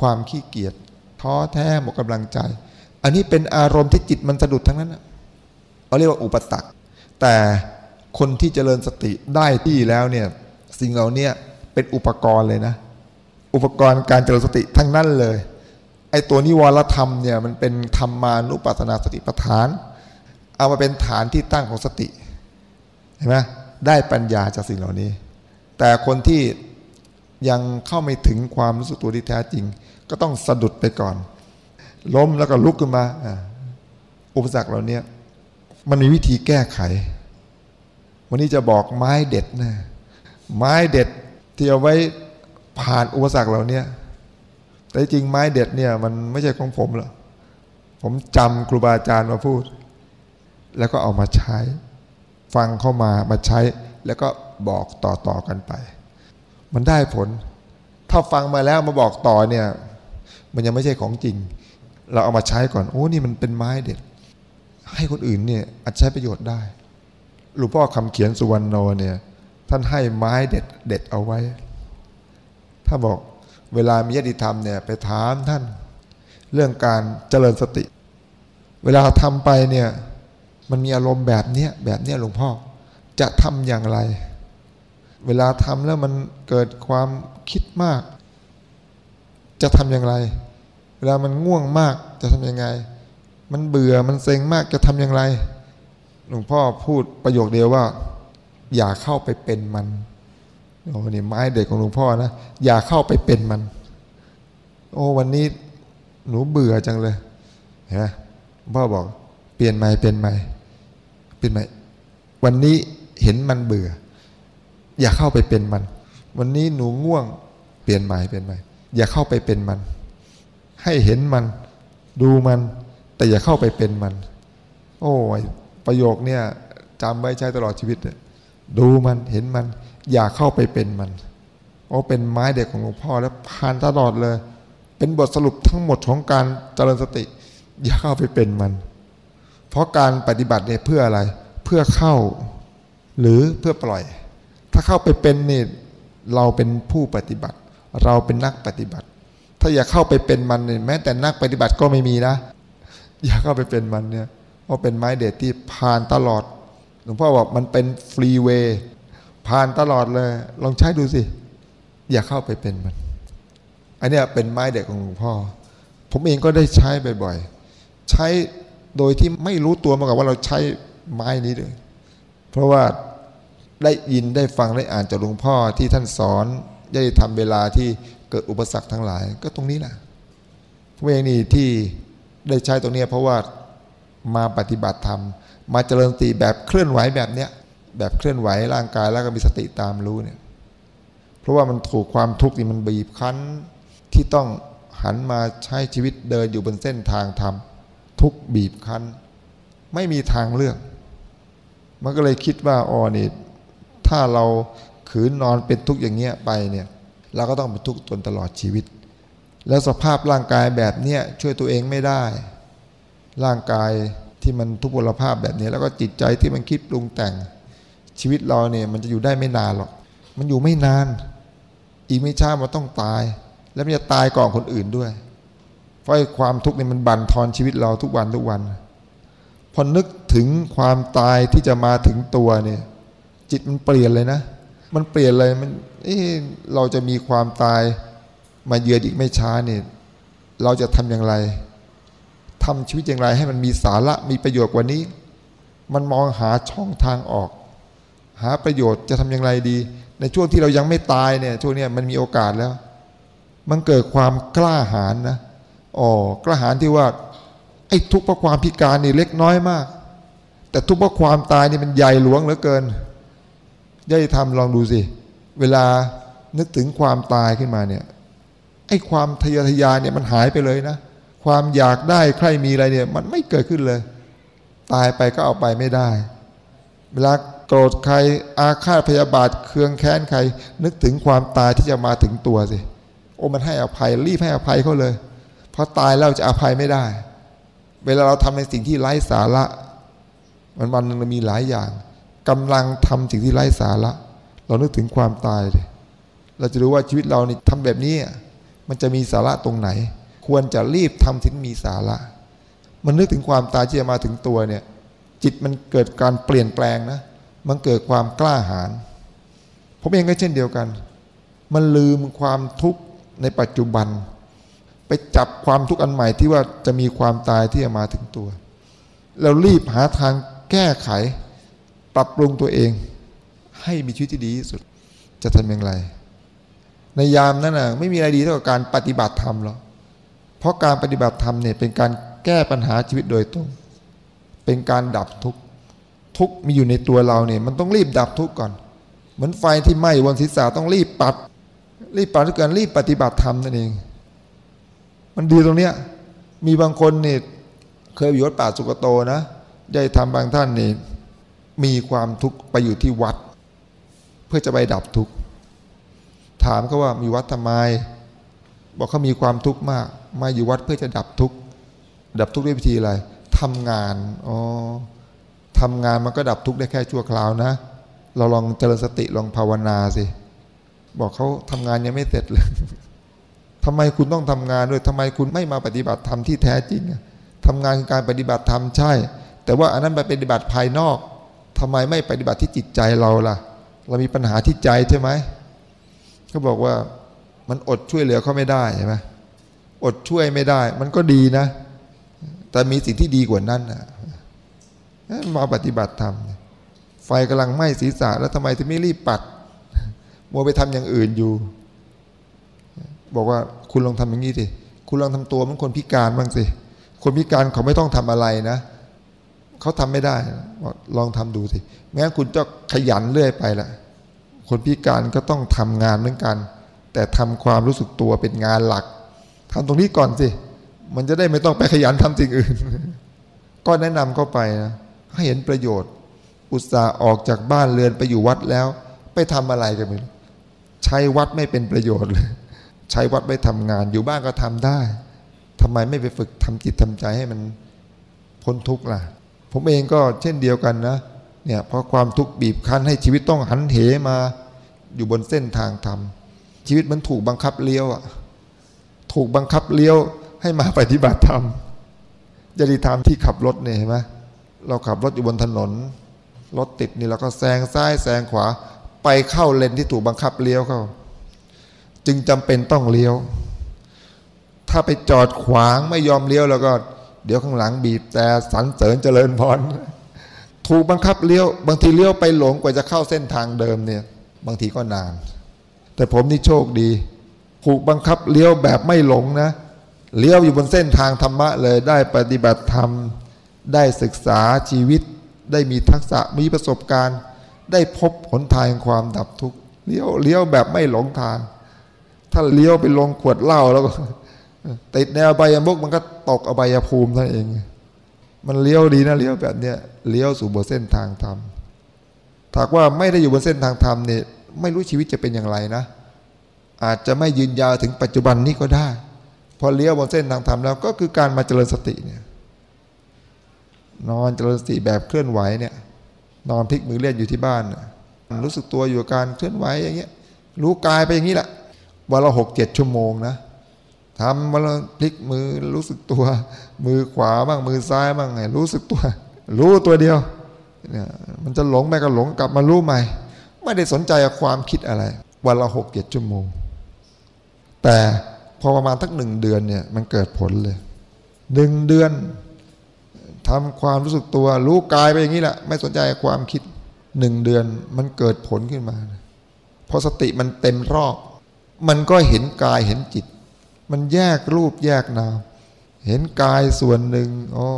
ความขี้เกียจท้อแท้หมดกำลังใจ อันนี้เป็นอารมณ์ที่จิตมันสะดุดทั้งนั้นเราเรียกว่าอุปสรรคแต่คนที่เจริญสติได้ที่แล้วเนี่ยสิ่งเหล่านี้เป็นอุปกรณ์เลยนะ อุปกรณ์การเจริญสติทั้งนั้นเลยไอ้ตัวนิวรธรรมเนี่ยมันเป็นธรรมานุปัสสนาสติปัฏฐาน เอามาเป็นฐานที่ตั้งของสติเห็นไหมได้ปัญญาจากสิ่งเหล่านี้ แต่คนที่ยังเข้าไม่ถึงความรู้สึกตัวที่แท้จริง ก็ต้องสะดุดไปก่อน ล้มแล้วก็ลุกขึ้นมา อุปสรรคเหล่านี้มันมีวิธีแก้ไข วันนี้จะบอกไม้เด็ดนะไม้เด็ดที่เอาไว้ผ่านอุปสรรคเหล่านี้แต่จริงไม้เด็ดเนี่ย มันไม่ใช่ของผมหรอกผมจำครูบาอาจารย์มาพูด แล้วก็เอามาใช้ ฟังเข้ามามาใช้ แล้วก็บอกต่อต่อกันไป มันได้ผล ถ้าฟังมาแล้วมาบอกต่อเนี่ย มันยังไม่ใช่ของจริง เราเอามาใช้ก่อนโอ้นี่มันเป็นไม้เด็ด ให้คนอื่นเนี่ยอาจใช้ประโยชน์ได้หลวงพ่อคำเขียนสุวรรณโนเนี่ยท่านให้ไม้เด็ดเด็ดเอาไว้ ถ้าบอกเวลามีญาติธรรมเนี่ยไปถามท่านเรื่องการเจริญสติ เวลาทำไปเนี่ยมันมีอารมณ์แบบเนี้ยแบบเนี้ยหลวงพ่อจะทำอย่างไร เวลาทำแล้วมันเกิดความคิดมาก จะทำอย่างไร เวลามันง่วงมากจะทำยังไง มันเบื่อมันเซ็งมากจะทำอย่างไร หลวงพ่อพูดประโยคเดียวว่า อย่าเข้าไปเป็นมันโอ้นี่ไม้เด็กของหลวงพ่อนะอย่าเข้าไปเป็นมัน โอ้วันนี้หนูเบื่อจังเลยเห็นไหมพ่อบอกเปลี่ยนใหม่เปลี่ยนใหม่เป็นไหม่วันนี้เห็นมันเบื่อ อย่าเข้าไปเป็นมัน วันนี้หนูง่วง เปลี่ยนใหม่เปลี่ยนใหม่ อย่าเข้าไปเป็นมัน ให้เห็นมัน ดูมัน แต่อย่าเข้าไปเป็นมัน โอ้ยประโยคเนี่ยจำไว้ใช้ตลอดชีวิตดูมันเห็นมัน อย่าเข้าไปเป็นมัน โอ้เป็นไม้เด็กของหลวงพ่อแล้วผ่านตลอดเลย เป็นบทสรุปทั้งหมดของการเจริญสติ อย่าเข้าไปเป็นมัน เพราะการปฏิบัติเนี่ยเพื่ออะไร เพื่อเข้า หรือเพื่อปล่อย ถ้าเข้าไปเป็นนี่เราเป็นผู้ปฏิบัติ เราเป็นนักปฏิบัติ ถ้าอยากเข้าไปเป็นมันเนี่ยแม้แต่นักปฏิบัติก็ไม่มีนะ อยากเข้าไปเป็นมันเนี่ยเพราะเป็นไม้เด็ดที่ผ่านตลอดหลวงพ่อบอกมันเป็นฟรีเวย์ผ่านตลอดเลย ลองใช้ดูสิ อย่าเข้าไปเป็นมัน อันนี้เป็นไม้เด็ดของหลวงพ่อ ผมเองก็ได้ใช้บ่อยๆ ใช้โดยที่ไม่รู้ตัวมากับว่าเราใช้ไม้นี้เลย เพราะว่าได้ยินได้ฟังได้อ่านจากหลวงพ่อที่ท่านสอน ได้ทำเวลาที่เกิดอุปสรรคทั้งหลาย ก็ตรงนี้แหละพวกเองนี่ที่ได้ใช้ตรงนี้เพราะว่ามาปฏิบัติธรรม มาเจริญสติแบบเคลื่อนไหวแบบเนี้ยแบบเคลื่อนไหวร่างกายแล้วก็มีสติตามรู้เนี่ยเพราะว่ามันถูกความทุกข์นี่มันบีบคั้นที่ต้องหันมาใช้ชีวิตเดินอยู่บนเส้นทางธรรมทุกบีบคั้น ไม่มีทางเลือก มันก็เลยคิดว่าอ๋อนี่ถ้าเรา ขืนนอนเป็นทุกข์อย่างเงี้ยไปเนี่ยเราก็ต้องเป็นทุกข์จนตลอดชีวิต แล้วสภาพร่างกายแบบเนี้ยช่วยตัวเองไม่ได้ ร่างกายที่มันทุพพลภาพแบบนี้ แล้วก็จิตใจที่มันคิดปรุงแต่ง ชีวิตเราเนี่ยมันจะอยู่ได้ไม่นานหรอก มันอยู่ไม่นาน อีกไม่ช้ามันต้องตาย แล้วมันจะตายก่อนคนอื่นด้วย เพราะความทุกข์นี่มันบั่นทอนชีวิตเราทุกวันทุกวันพอนึกถึงความตายที่จะมาถึงตัวเนี่ยจิตมันเปลี่ยนเลยนะ มันเปลี่ยนเลยมันเอ๊เราจะมีความตายมาเยือนอีกไม่ช้าเนี่ยเราจะทำอย่างไรทำชีวิตอย่างไรให้มันมีสาระมีประโยชน์กว่านี้ มันมองหาช่องทางออก หาประโยชน์จะทำอย่างไรดี ในช่วงที่เรายังไม่ตายเนี่ยช่วงนี้มันมีโอกาสแล้ว มันเกิดความกล้าหาญนะอ๋อกล้าหาญที่ว่าไอ้ทุกข์เพราะความพิการนี่เล็กน้อยมาก แต่ทุกข์เพราะความตายนี่มันใหญ่หลวงเหลือเกิน ย่อยทำลองดูสิ เวลานึกถึงความตายขึ้นมาเนี่ยไอ้ความทะยอทะยานเนี่ยมันหายไปเลยนะ ความอยากได้ใครมีอะไรเนี่ย มันไม่เกิดขึ้นเลย ตายไปก็เอาไปไม่ได้ เวลาโกรธใครอาฆาตพยาบาทเคืองแค้นใคร นึกถึงความตายที่จะมาถึงตัวสิโอ้มันให้อภัยรีบให้อภัยเขาเลย เพราะตายแล้วจะอภัยไม่ได้ เวลาเราทำในสิ่งที่ไร้สาระ มันวันนึงมีหลายอย่าง กำลังทำสิ่งที่ไร้สาระ เรานึกถึงความตายเลยเราจะรู้ว่าชีวิตเรานี่ทำแบบนี้มันจะมีสาระตรงไหน ควรจะรีบทำถึงมีสาระ มันนึกถึงความตายที่จะมาถึงตัวเนี่ย จิตมันเกิดการเปลี่ยนแปลงนะ มันเกิดความกล้าหาญผมเองก็เช่นเดียวกัน มันลืมความทุกข์ในปัจจุบัน ไปจับความทุกข์อันใหม่ที่ว่าจะมีความตายที่จะมาถึงตัว เรารีบหาทางแก้ไข ปรับปรุงตัวเอง ให้มีชีวิตที่ดีที่สุด จะทำอย่างไร ในยามนั้นนะไม่มีอะไรดีเท่ากับการปฏิบัติธรรมหรอกเพราะการปฏิบัติธรรมเนี่ยเป็นการแก้ปัญหาชีวิตโดยตรง เป็นการดับทุกข์ทุกข์มีอยู่ในตัวเราเนี่ยมันต้องรีบดับทุกข์ก่อน เหมือนไฟที่ไหม้บนศีรษะต้องรีบปัด รีบปัดด้วยการรีบปฏิบัติธรรมนั่นเอง มันดีตรงเนี้ยมีบางคนเนี่ยเคยอยู่วัดป่าสุกโตนะ ได้ทำบางท่านนี่ มีความทุกข์ไปอยู่ที่วัด เพื่อจะไปดับทุกข์ถามเขาว่ามีวัดทำไม บอกเขามีความทุกข์มาก มาอยู่วัดเพื่อจะดับทุกข์ดับทุกข์ด้วยวิธีอะไรทำงานอ๋อทำงานมันก็ดับทุกข์ได้แค่ชั่วคราวนะ เราลองเจริญสติลองภาวนาสิบอกเขาทำงานยังไม่เสร็จเลยทำไมคุณต้องทำงานด้วยทำไมคุณไม่มาปฏิบัติธรรมที่แท้จริงทำงานคือการปฏิบัติธรรมใช่ แต่ว่าอันนั้นไปปฏิบัติภายนอก ทำไมไม่ปฏิบัติที่จิตใจเราล่ะ เรามีปัญหาที่ใจใช่ไหมเขาบอกว่ามันอดช่วยเหลือเขาไม่ได้ใช่ไหมอดช่วยไม่ได้ มันก็ดีนะ แต่มีสิ่งที่ดีกว่านั้นนะมาปฏิบัติธรรมไฟกำลังไหม้ศีรษะ แล้วทำไมถึงไม่รีบปัดมัวไปทำอย่างอื่นอยู่ บอกว่าคุณลองทำอย่างนี้สิคุณลองทำตัวเหมือนคนพิการบ้างสิคนพิการเขาไม่ต้องทำอะไรนะเขาทำไม่ได้ลองทำดูสิแม้คุณจะขยันเรื่อยไปละคนพิการก็ต้องทำงานเหมือนกัน แต่ทำความรู้สึกตัวเป็นงานหลักทำตรงนี้ก่อนสิมันจะได้ไม่ต้องไปขยันทำสิ่งอื่น ก็แนะนำเข้าไปนะให้เห็นประโยชน์ อุตส่าห์ออกจากบ้านเรือนไปอยู่วัดแล้ว ไปทำอะไรกันไม่รู้ใช้วัดไม่เป็นประโยชน์เลยใช้วัดไม่ทำงานอยู่บ้านก็ทำได้ทำไมไม่ไปฝึกทำจิตทำใจให้มันพ้นทุกข์ล่ะ ผมเองก็เช่นเดียวกันนะเนี่ยเพราะความทุกข์บีบคั้นให้ชีวิตต้องหันเหมาอยู่บนเส้นทางธรรม ชีวิตมันถูกบังคับเลี้ยวอะถูกบังคับเลี้ยวให้มาปฏิบัติธรรมจริธรรมที่ขับรถเนี่ยเห็นไหมเราขับรถอยู่บนถนน รถติดนี่เราก็แซงซ้ายแซงขวาไปเข้าเลนที่ถูกบังคับเลี้ยวเข้า จึงจำเป็นต้องเลี้ยว ถ้าไปจอดขวางไม่ยอมเลี้ยวแล้วก็ เดี๋ยวข้างหลังบีบแต่สรรเสริญเจริญพรถูกบังคับเลี้ยวบางทีเลี้ยวไปหลงกว่าจะเข้าเส้นทางเดิมเนี่ย บางทีก็นาน แต่ผมนี่โชคดี ถูกบังคับเลี้ยวแบบไม่หลงนะเลี้ยวอยู่บนเส้นทางธรรมะเลยได้ปฏิบัติธรรม ได้ศึกษาชีวิต ได้มีทักษะมีประสบการณ์ ได้พบหนทางแห่งความดับทุกข์เลี้ยวเลี้ยวแบบไม่หลงทาง ถ้าเลี้ยวไปลงขวดเหล้าแล้วก็ ติดแนอบายมุกมันก็ตกอบายภูมินั่นเอง มันเลี้ยวดีนะเลี้ยวแบบเนี้ยเลี้ยวสู่บนเส้นทางธรรมถ้าว่าไม่ได้อยู่บนเส้นทางธรรมเนี่ยไม่รู้ชีวิตจะเป็นอย่างไรนะ อาจจะไม่ยืนยาวถึงปัจจุบันนี้ก็ได้ พอเลี้ยวบนเส้นทางธรรมแล้วก็คือการมาเจริญสติเนี่ยนอนเจริญสติแบบเคลื่อนไหวเนี่ยนอนพลิกมือเล่นอยู่ที่บ้าน รู้สึกตัวอยู่กับการเคลื่อนไหวอย่างเงี้ยรู้กายไปอย่างนี้แหละวันละหกเจ็ดชั่วโมงนะ ทำวันละพลิกมือรู้สึกตัว มือขวาบ้างมือซ้ายบ้างไงรู้สึกตัว รู้ตัวเดียวเนี่ยมันจะหลงไปก็หลงกลับมารู้ใหม่ ไม่ได้สนใจความคิดอะไร วันละหกเจ็ดชั่วโมง แต่พอประมาณทักหนึ่งเดือนเนี่ยมันเกิดผลเลยหนึ่งเดือนทำความรู้สึกตัวรู้กายไปอย่างนี้แหละ ไม่สนใจความคิดหนึ่งเดือนมันเกิดผลขึ้นมา พอสติมันเต็มรอบ มันก็เห็นกายเห็นจิต มันแยกรูปแยกนาม เห็นกายส่วนหนึ่งอ๋อ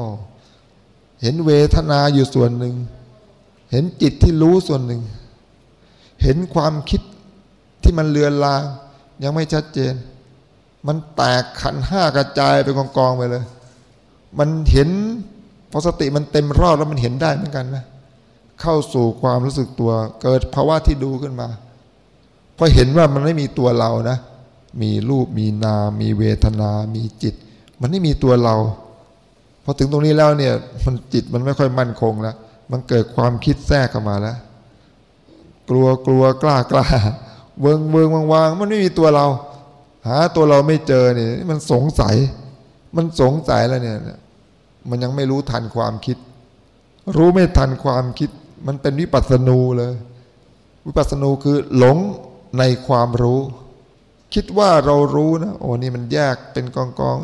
เห็นเวทนาอยู่ส่วนหนึ่ง เห็นจิตที่รู้ส่วนหนึ่ง เห็นความคิดที่มันเลือนลาง ยังไม่ชัดเจน มันแตกขันห้ากระจายไปกองๆไปเลย มันเห็นพอสติมันเต็มรอบแล้วมันเห็นได้เหมือนกันนะเข้าสู่ความรู้สึกตัว เกิดภาวะที่ดูขึ้นมาพอเห็นว่ามันไม่มีตัวเรานะ มีรูปมีนาม มีเวทนา มีจิต มันไม่มีตัวเราพอถึงตรงนี้แล้วเนี่ย มันจิตมันไม่ค่อยมั่นคงแล้ว มันเกิดความคิดแทรกเข้ามาแล้ว กลัวกลัวกล้ากล้าเวิงเวิงวางวางมันไม่มีตัวเรา หาตัวเราไม่เจอเนี่ยมันสงสัย มันสงสัยแล้วเนี่ย มันยังไม่รู้ทันความคิด รู้ไม่ทันความคิด มันเป็นวิปัสสนูเลย วิปัสสนูคือหลงในความรู้ คิดว่าเรารู้นะโอ้นี่มันแยกเป็นกองกอง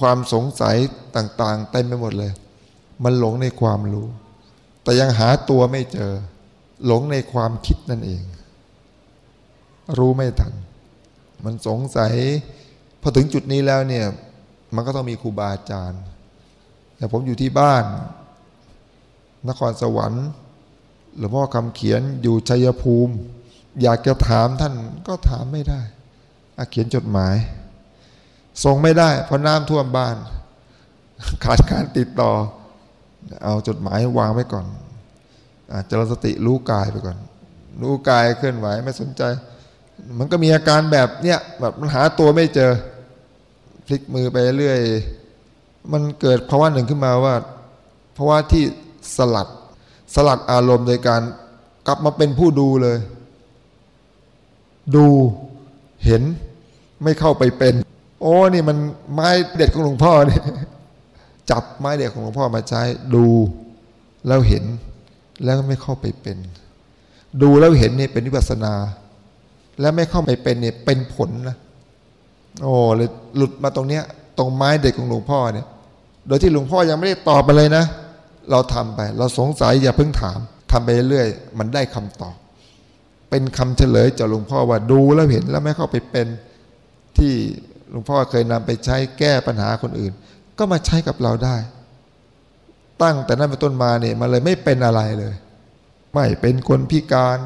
ความสงสัยต่างๆเต็มไปหมดเลย มันหลงในความรู้ แต่ยังหาตัวไม่เจอ หลงในความคิดนั่นเอง รู้ไม่ทัน มันสงสัยพอถึงจุดนี้แล้วเนี่ย มันก็ต้องมีครูบาอาจารย์แต่ผมอยู่ที่บ้าน นครสวรรค์หลวงพ่อคำเขียนอยู่ชัยภูมิ อยากจะถามท่านก็ถามไม่ได้เขียนจดหมาย ส่งไม่ได้ เพราะน้ำท่วมบ้าน ขาดการติดต่อ เอาจดหมายวางไว้ก่อนอาจารสติรู้กายไปก่อน รู้กายเคลื่อนไหวไม่สนใจ มันก็มีอาการแบบเนี้ยแบบมันหาตัวไม่เจอ พลิกมือไปเรื่อย มันเกิดภาวะหนึ่งขึ้นมาว่าภาวะที่สลัดสลัดอารมณ์โดยการกลับมาเป็นผู้ดูเลย ดูเห็นไม่เข้าไปเป็น โอ้นี่มันไม้เด็ดของหลวงพ่อเนี่ยจับไม้เด็ดของหลวงพ่อมาใช้ดูแล้วเห็นแล้วไม่เข้าไปเป็น ดูแล้วเห็นเนี่ยเป็นวิปัสนา แล้วไม่เข้าไปเป็นเนี่ยเป็นผลนะโอ้เลยหลุดมาตรงเนี้ย ตรงไม้เด็ดของหลวงพ่อเนี่ย โดยที่หลวงพ่อยังไม่ได้ตอบมาเลยนะ เราทำไป เราสงสัยอย่าเพิ่งถามทำไปเรื่อยมันได้คำตอบ เป็นคำเฉลยจากหลวงพ่อว่าดูแล้วเห็นแล้วไม่เข้าไปเป็นที่หลวงพ่อเคยนำไปใช้แก้ปัญหาคนอื่น ก็มาใช้กับเราได้ ตั้งแต่นั้นเป็นต้นมาเนี่ยมาเลยไม่เป็นอะไรเลย ไม่เป็นคนพิการ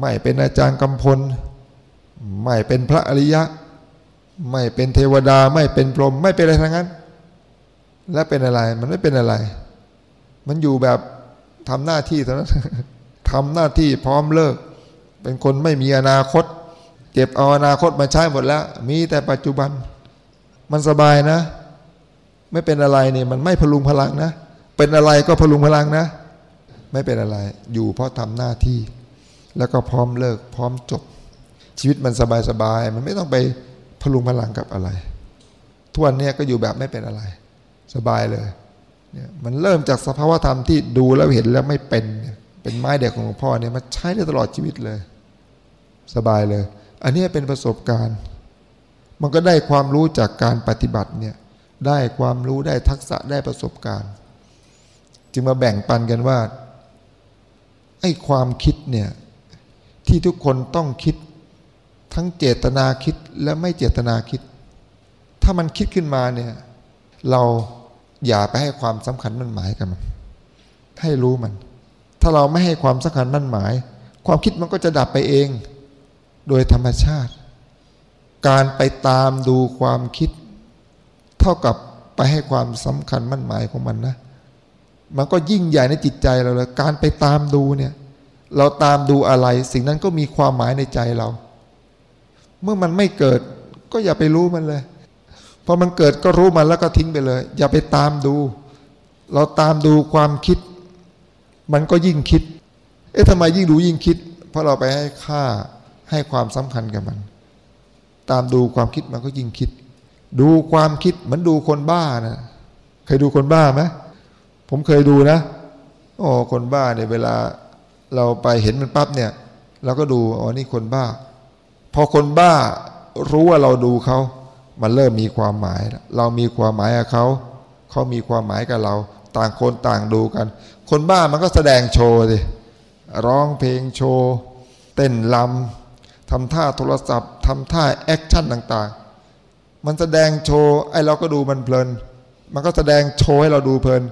ไม่เป็นอาจารย์กำพล ไม่เป็นพระอริยะ ไม่เป็นเทวดา ไม่เป็นพรหมไม่เป็นอะไรทั้งนั้น และเป็นอะไรมันไม่เป็นอะไร มันอยู่แบบทำหน้าที่เท่านั้นทำหน้าที่พร้อมเลิก เป็นคนไม่มีอนาคต เก็บเอาอนาคตมาใช้หมดแล้ว มีแต่ปัจจุบัน มันสบายนะ ไม่เป็นอะไรเนี่ยมันไม่พลุงพลังนะ เป็นอะไรก็พลุงพลังนะ ไม่เป็นอะไร อยู่เพราะทำหน้าที่ แล้วก็พร้อมเลิก พร้อมจบ ชีวิตมันสบายสบาย มันไม่ต้องไปพลุงพลังกับอะไรทุกวันนี้ก็อยู่แบบไม่เป็นอะไร สบายเลยเนี่ยมันเริ่มจากสภาวธรรมที่ดูแล้วเห็นแล้วไม่เป็น เป็นไม้เด็กของหลวงพ่อเนี่ยมันใช้ได้ตลอดชีวิตเลย สบายเลย อันนี้เป็นประสบการณ์ มันก็ได้ความรู้จากการปฏิบัติเนี่ยได้ความรู้ได้ทักษะได้ประสบการณ์ จึงมาแบ่งปันกันว่าไอ้ความคิดเนี่ยที่ทุกคนต้องคิดทั้งเจตนาคิดและไม่เจตนาคิด ถ้ามันคิดขึ้นมาเนี่ยเราอย่าไปให้ความสำคัญมั่นหมายกับมัน ให้รู้มัน ถ้าเราไม่ให้ความสำคัญมั่นหมาย ความคิดมันก็จะดับไปเอง โดยธรรมชาติ การไปตามดูความคิด เท่ากับไปให้ความสำคัญมั่นหมายของมันนะ มันก็ยิ่งใหญ่ในจิตใจเราเลยการไปตามดูเนี่ย เราตามดูอะไร สิ่งนั้นก็มีความหมายในใจเรา เมื่อมันไม่เกิด ก็อย่าไปรู้มันเลยพอมันเกิดก็รู้มันแล้วก็ทิ้งไปเลย อย่าไปตามดู เราตามดูความคิด มันก็ยิ่งคิด เอ๊ะทำไมยิ่งดูยิ่งคิด เพราะเราไปให้ค่า ให้ความสำคัญกับมัน ตามดูความคิดมันก็ยิ่งคิด ดูความคิดเหมือนดูคนบ้านะเคยดูคนบ้าไหมผมเคยดูนะโอ้คนบ้าเนี่ยเวลาเราไปเห็นมันปั๊บเนี่ยเราก็ดูอ๋อนี่คนบ้า พอคนบ้ารู้ว่าเราดูเขามันเริ่มมีความหมาย เรามีความหมายกับเขาเขามีความหมายกับเรา ต่างคนต่างดูกัน คนบ้ามันก็แสดงโชว์สิร้องเพลงโชว์ เต้นรำ ทำท่าโทรศัพท์ทำท่า action ต่างๆ มันแสดงโชว์ไอ้เราก็ดูมันเพลิน มันก็แสดงโชว์ให้เราดูเพลิน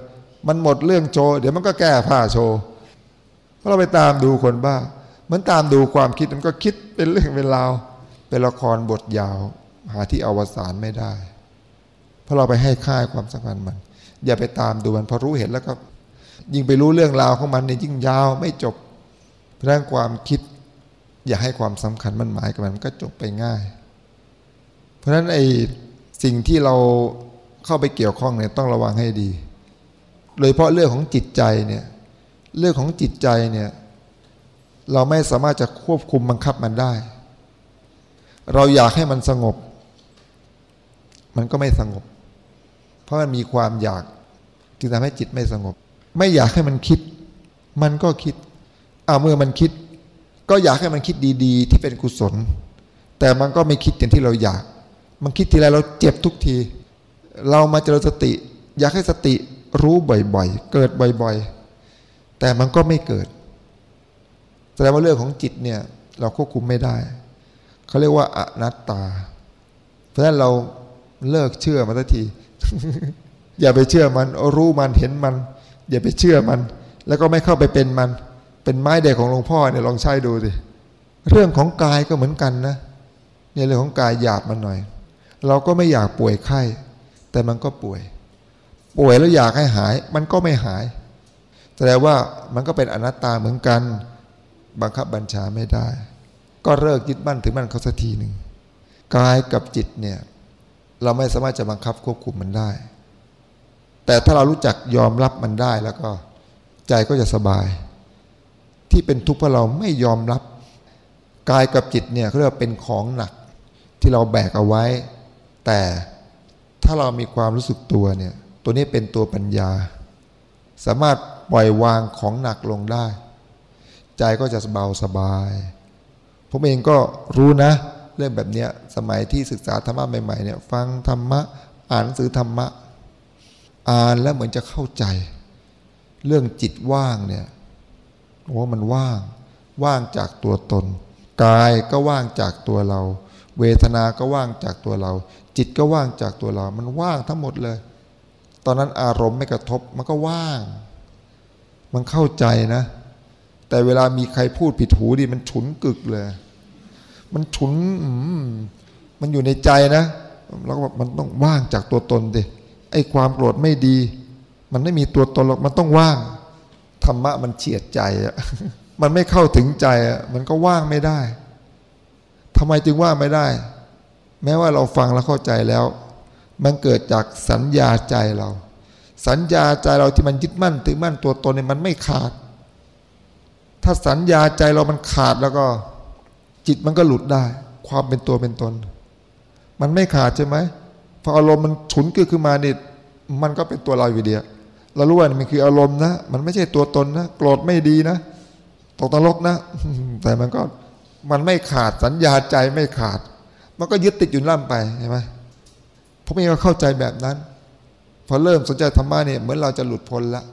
มันหมดเรื่องโชว์เดี๋ยวมันก็แก้ผ้าโชว์เพราะเราไปตามดูคนบ้า เหมือนตามดูความคิดมันก็คิดเป็นเรื่องเป็นราวเป็นละครบทยาว หาที่อวสานไม่ได้ เพราะเราไปให้ค่ายความสำคัญมัน อย่าไปตามดูมันพอรู้เห็นแล้วก็ ยิ่งไปรู้เรื่องราวของมันเนี่ยยิ่งยาวไม่จบเรื่องความคิด อย่าให้ความสำคัญมันหมายกับมันก็จบไปง่าย เพราะฉะนั้นไอ้สิ่งที่เราเข้าไปเกี่ยวข้องเนี่ยต้องระวังให้ดี โดยเฉพาะเรื่องของจิตใจเนี่ยเรื่องของจิตใจเนี่ยเราไม่สามารถจะควบคุมบังคับมันได้ เราอยากให้มันสงบ มันก็ไม่สงบ เพราะมันมีความอยากจึงทำให้จิตไม่สงบ ไม่อยากให้มันคิด มันก็คิดเอาเมื่อมันคิด ก็อยากให้มันคิดดีๆ ที่เป็นกุศล แต่มันก็ไม่คิดอย่างที่เราอยาก มันคิดทีไรเราเจ็บทุกที เรามาเจริญสติ อยากให้สติรู้บ่อยๆ เกิดบ่อยๆ แต่มันก็ไม่เกิด แสดงว่าเรื่องของจิตเนี่ย เราควบคุมไม่ได้ เขาเรียกว่าอนัตตา เพราะฉะนั้นเราเลิกเชื่อมันสักที อย่าไปเชื่อมัน รู้มันเห็นมัน อย่าไปเชื่อมัน แล้วก็ไม่เข้าไปเป็นมัน เป็นไม้เด็กของหลวงพ่อเนี่ยลองใช้ดูสิเรื่องของกายก็เหมือนกันนะเนี่ยเรื่องของกายหยาบมันหน่อย เราก็ไม่อยากป่วยไข้ แต่มันก็ป่วย ป่วยแล้วอยากให้หาย มันก็ไม่หาย แสดงว่ามันก็เป็นอนัตตาเหมือนกัน บังคับบัญชาไม่ได้ ก็เลิกยึดมั่นถือมั่นเขาสักทีหนึ่งกายกับจิตเนี่ยเราไม่สามารถจะบังคับควบคุมมันได้ แต่ถ้าเรารู้จักยอมรับมันได้แล้วก็ใจก็จะสบาย ที่เป็นทุกข์เพราะเราไม่ยอมรับกายกับจิตเนี่ยเขาเรียกว่าเป็นของหนักที่เราแบกเอาไว้ แต่ถ้าเรามีความรู้สึกตัวเนี่ยตัวนี้เป็นตัวปัญญา สามารถปล่อยวางของหนักลงได้ ใจก็จะเบาสบาย ผมเองก็รู้นะ เรื่องแบบเนี้ยสมัยที่ศึกษาธรรมะใหม่ๆเนี่ยฟังธรรมะอ่านหนังสือธรรมะ อ่านแล้วเหมือนจะเข้าใจ เรื่องจิตว่างเนี่ย โอ้มันว่าง ว่างจากตัวตน กายก็ว่างจากตัวเรา เวทนาก็ว่างจากตัวเรา จิตก็ว่างจากตัวเรา มันว่างทั้งหมดเลย ตอนนั้นอารมณ์ไม่กระทบมันก็ว่าง มันเข้าใจนะ แต่เวลามีใครพูดผิดหูดิมันฉุนกึกเลย มันฉุนมันอยู่ในใจนะแล้วก็มันต้องว่างจากตัวตนดิไอ้ความโกรธไม่ดี มันไม่มีตัวตนหรอกมันต้องว่าง ธรรมะมันเฉียดใจอะมันไม่เข้าถึงใจอะมันก็ว่างไม่ได้ทำไมจึงว่างไม่ได้ แม้ว่าเราฟังแล้วเข้าใจแล้ว มันเกิดจากสัญญาใจเรา สัญญาใจเราที่มันยึดมั่นถือมั่นตัวตนเนี่ยมันไม่ขาด ถ้าสัญญาใจเรามันขาดแล้วก็ จิตมันก็หลุดได้ ความเป็นตัวเป็นตน มันไม่ขาดใช่ไหมพออารมณ์มันฉุนขึ้นขึ้นมาเนี่มันก็เป็นตัวเราอยู่เดียว เรารู้ว่ามันคืออารมณ์นะ มันไม่ใช่ตัวตนนะ โกรธไม่ดีนะตกตลกนะ แต่มันก็มันไม่ขาดสัญญาใจไม่ขาด มันก็ยึดติดอยู่ล่ำไปใช่ไหมผมเองก็เข้าใจแบบนั้น พอเริ่มสนใจธรรมะเนี่ยเหมือนเราจะหลุดพ้นละ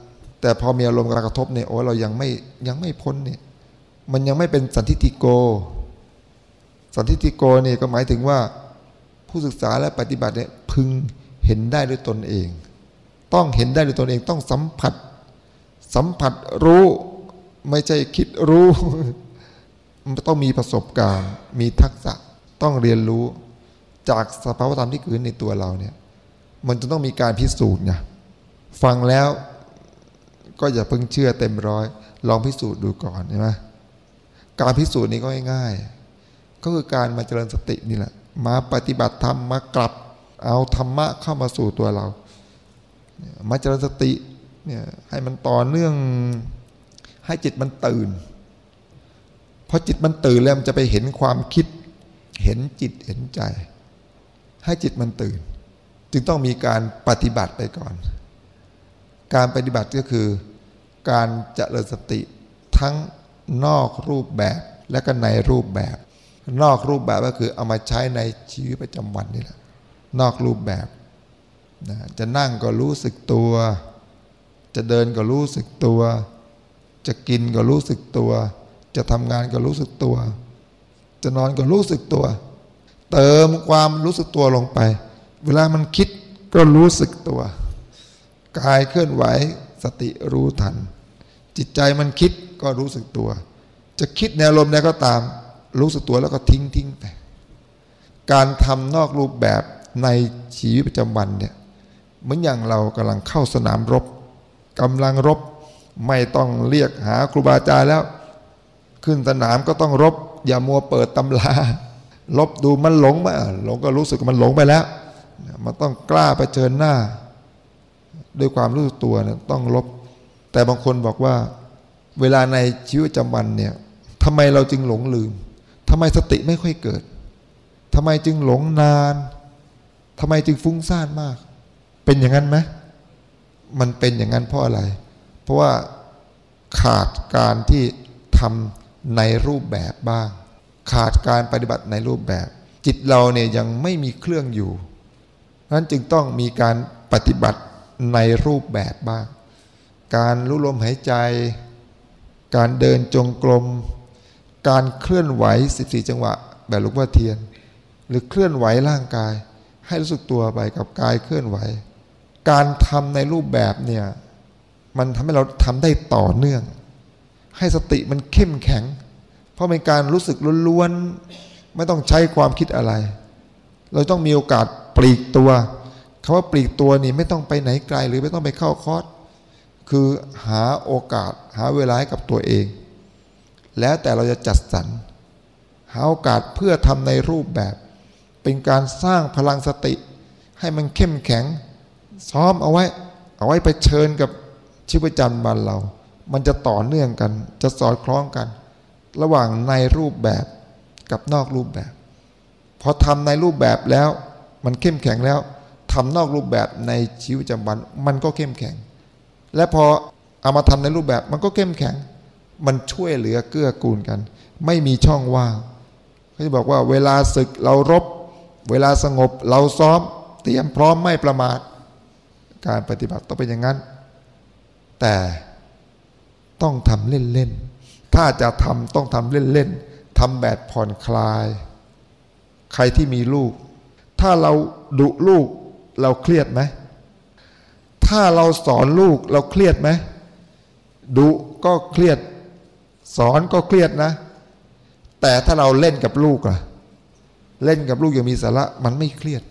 แต่พอมีอารมณ์กระทบเนี่ยโอ้เรายังไม่ยังไม่พ้นเนี่ย มันยังไม่เป็นสันทิฏฐิโก สันทิฏฐิโกนี่ก็หมายถึงว่า ผู้ศึกษาและปฏิบัติเนี่ยพึงเห็นได้ด้วยตนเอง ต้องเห็นได้ด้วยตนเองต้องสัมผัส สัมผัสรู้ไม่ใช่คิดรู้ มันต้องมีประสบการณ์ มีทักษะต้องเรียนรู้จากสภาวธรรมที่เกิดในตัวเราเนี่ย มันจะต้องมีการพิสูจน์ไงฟังแล้วก็อย่าเพิ่งเชื่อเต็มร้อย ลองพิสูจน์ดูก่อนใช่ไหมการพิสูจน์นี้ก็ง่ายๆก็คือการมาเจริญสตินี่แหละ มาปฏิบัติธรรมมากลับเอาธรรมะเข้ามาสู่ตัวเรา มาเจริญสติเนี่ยให้มันต่อเนื่องให้จิตมันตื่นพอจิตมันตื่นแล้วมันจะไปเห็นความคิด เห็นจิตเห็นใจ ให้จิตมันตื่น จึงต้องมีการปฏิบัติไปก่อน การปฏิบัติก็คือ การเจริญสติทั้งนอกรูปแบบและก็ในรูปแบบ นอกรูปแบบก็คือเอามาใช้ในชีวิตประจำวันนี่แหละนอกรูปแบบ นะจะนั่งก็รู้สึกตัว จะเดินก็รู้สึกตัว จะกินก็รู้สึกตัว จะทำงานก็รู้สึกตัว จะนอนก็รู้สึกตัว เติมความรู้สึกตัวลงไป เวลามันคิดก็รู้สึกตัว กายเคลื่อนไหวสติรู้ทัน จิตใจมันคิดก็รู้สึกตัว จะคิดแนวลมใดก็ตาม รู้สึกตัวแล้วก็ทิ้งทิ้งไปการทำนอกรูปแบบในชีวิตประจำวันเนี่ย เหมือนอย่างเรากำลังเข้าสนามรบกำลังรบไม่ต้องเรียกหาครูบาอาจารย์แล้ว ขึ้นสนามก็ต้องรบ อย่ามัวเปิดตำราลบดูมันหลงมาหลงก็รู้สึกมันหลงไปแล้ว มันต้องกล้าไปเชิญหน้า ด้วยความรู้สึกตัวนะต้องลบ แต่บางคนบอกว่า เวลาในชีวิตประจำวันเนี่ยทำไมเราจึงหลงลืมทำไมสติไม่ค่อยเกิดทำไมจึงหลงนานทำไมจึงฟุ้งซ่านมาก เป็นอย่างนั้นไหมมันเป็นอย่างนั้นเพราะอะไร เพราะว่าขาดการที่ทำในรูปแบบบ้าง ขาดการปฏิบัติในรูปแบบ จิตเราเนี่ยยังไม่มีเครื่องอยู่นั้นจึงต้องมีการปฏิบัติในรูปแบบบ้าง การรู้ลมหายใจ การเดินจงกรม การเคลื่อนไหว 14 จังหวะ แบบหลวงพ่อเทียน หรือเคลื่อนไหวร่างกาย ให้รู้สึกตัวไปกับกายเคลื่อนไหว การทำในรูปแบบเนี่ยมันทำให้เราทำได้ต่อเนื่อง ให้สติมันเข้มแข็ง เพราะเป็นการรู้สึกล้วนๆไม่ต้องใช้ความคิดอะไร เราต้องมีโอกาสปลีกตัวคาว่าปลีกตัวนี่ไม่ต้องไปไหนไกลหรือไม่ต้องไปเข้าคอร์สคือหาโอกาสหาเวลาให้กับตัวเอง แล้วแต่เราจะจัดสรรหาโอกาสเพื่อทำในรูปแบบ เป็นการสร้างพลังสติ ให้มันเข้มแข็ง ซ้อมเอาไว้ เอาไว้ไปเชิญกับชีวิตประจำวันเรา มันจะต่อเนื่องกัน จะสอดคล้องกัน ระหว่างในรูปแบบกับนอกรูปแบบ พอทำในรูปแบบแล้ว มันเข้มแข็งแล้วทำนอกรูปแบบในชีวิตประจำวัน มันก็เข้มแข็ง และพอเอามาทำในรูปแบบมันก็เข้มแข็ง มันช่วยเหลือเกื้อกูลกัน ไม่มีช่องว่างเขาจะบอกว่าเวลาศึกเรารบ เวลาสงบเราซ้อม เตรียมพร้อมไม่ประมาท การปฏิบัติต้องเป็นอย่างนั้น แต่ต้องทำเล่นๆ ถ้าจะทำต้องทำเล่นๆทำแบบผ่อนคลาย ใครที่มีลูก ถ้าเราดุลูกเราเครียดไหม ถ้าเราสอนลูกเราเครียดไหมดุก็เครียด สอนก็เครียดนะ แต่ถ้าเราเล่นกับลูกอะเล่นกับลูกอย่างมีสาระมันไม่เครียด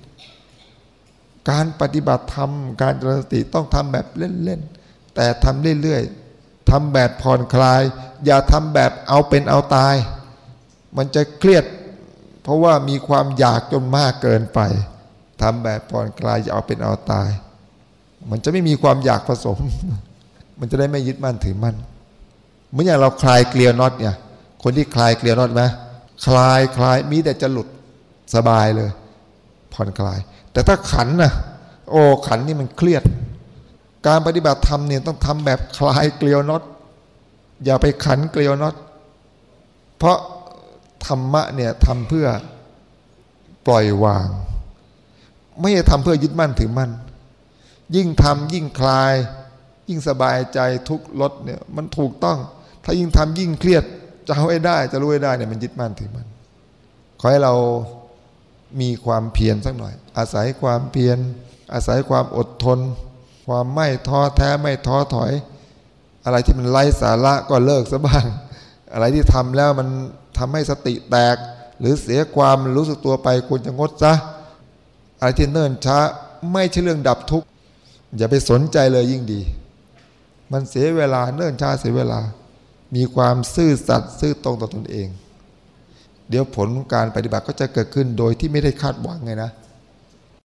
การปฏิบัติธรรม การเจริญสติต้องทำแบบเล่นๆ แต่ทำเรื่อยๆทำแบบผ่อนคลาย อย่าทำแบบเอาเป็นเอาตาย มันจะเครียด เพราะว่ามีความอยากจนมากเกินไปทำแบบผ่อนคลายจะเอาเป็นเอาตาย มันจะไม่มีความอยากผสม มันจะได้ไม่ยึดมั่นถือมั่นเหมือนอย่างเราคลายเกลียวน็อตเนี่ย คนที่คลายเกลียวน็อตไหมคลายคลายมีแต่จะหลุดสบายเลย ผ่อนคลาย แต่ถ้าขันนะโอ้ขันนี่มันเครียด การปฏิบัติธรรมเนี่ยต้องทำแบบคลายเกลียวน็อตอย่าไปขันเกลียวน็อตเพราะธรรมะเนี่ยทำเพื่อปล่อยวาง ไม่ได้ทำเพื่อยึดมั่นถือมั่นยิ่งทำยิ่งคลาย ยิ่งสบายใจทุกลดเนี่ยมันถูกต้อง ถ้ายิ่งทำยิ่งเครียดจะเอาให้ได้ จะรู้ให้ได้เนี่ยมันยึดมั่นถือมั่นขอให้เรา มีความเพียรสักหน่อย อาศัยความเพียร อาศัยความอดทน ความไม่ท้อแท้ไม่ท้อถอย อะไรที่มันไร้สาระก็เลิกซะบ้าง อะไรที่ทำแล้วมันทำให้สติแตก หรือเสียความรู้สึกตัวไปควรจะงดซะอะไรที่เนิ่นช้าไม่ใช่เรื่องดับทุกข์อย่าไปสนใจเลยยิ่งดี มันเสียเวลาเนิ่นช้าเสียเวลา มีความซื่อสัตย์ซื่อตรงต่อตนเอง เดี๋ยวผลของการปฏิบัติก็จะเกิดขึ้นโดยที่ไม่ได้คาดหวังไงนะ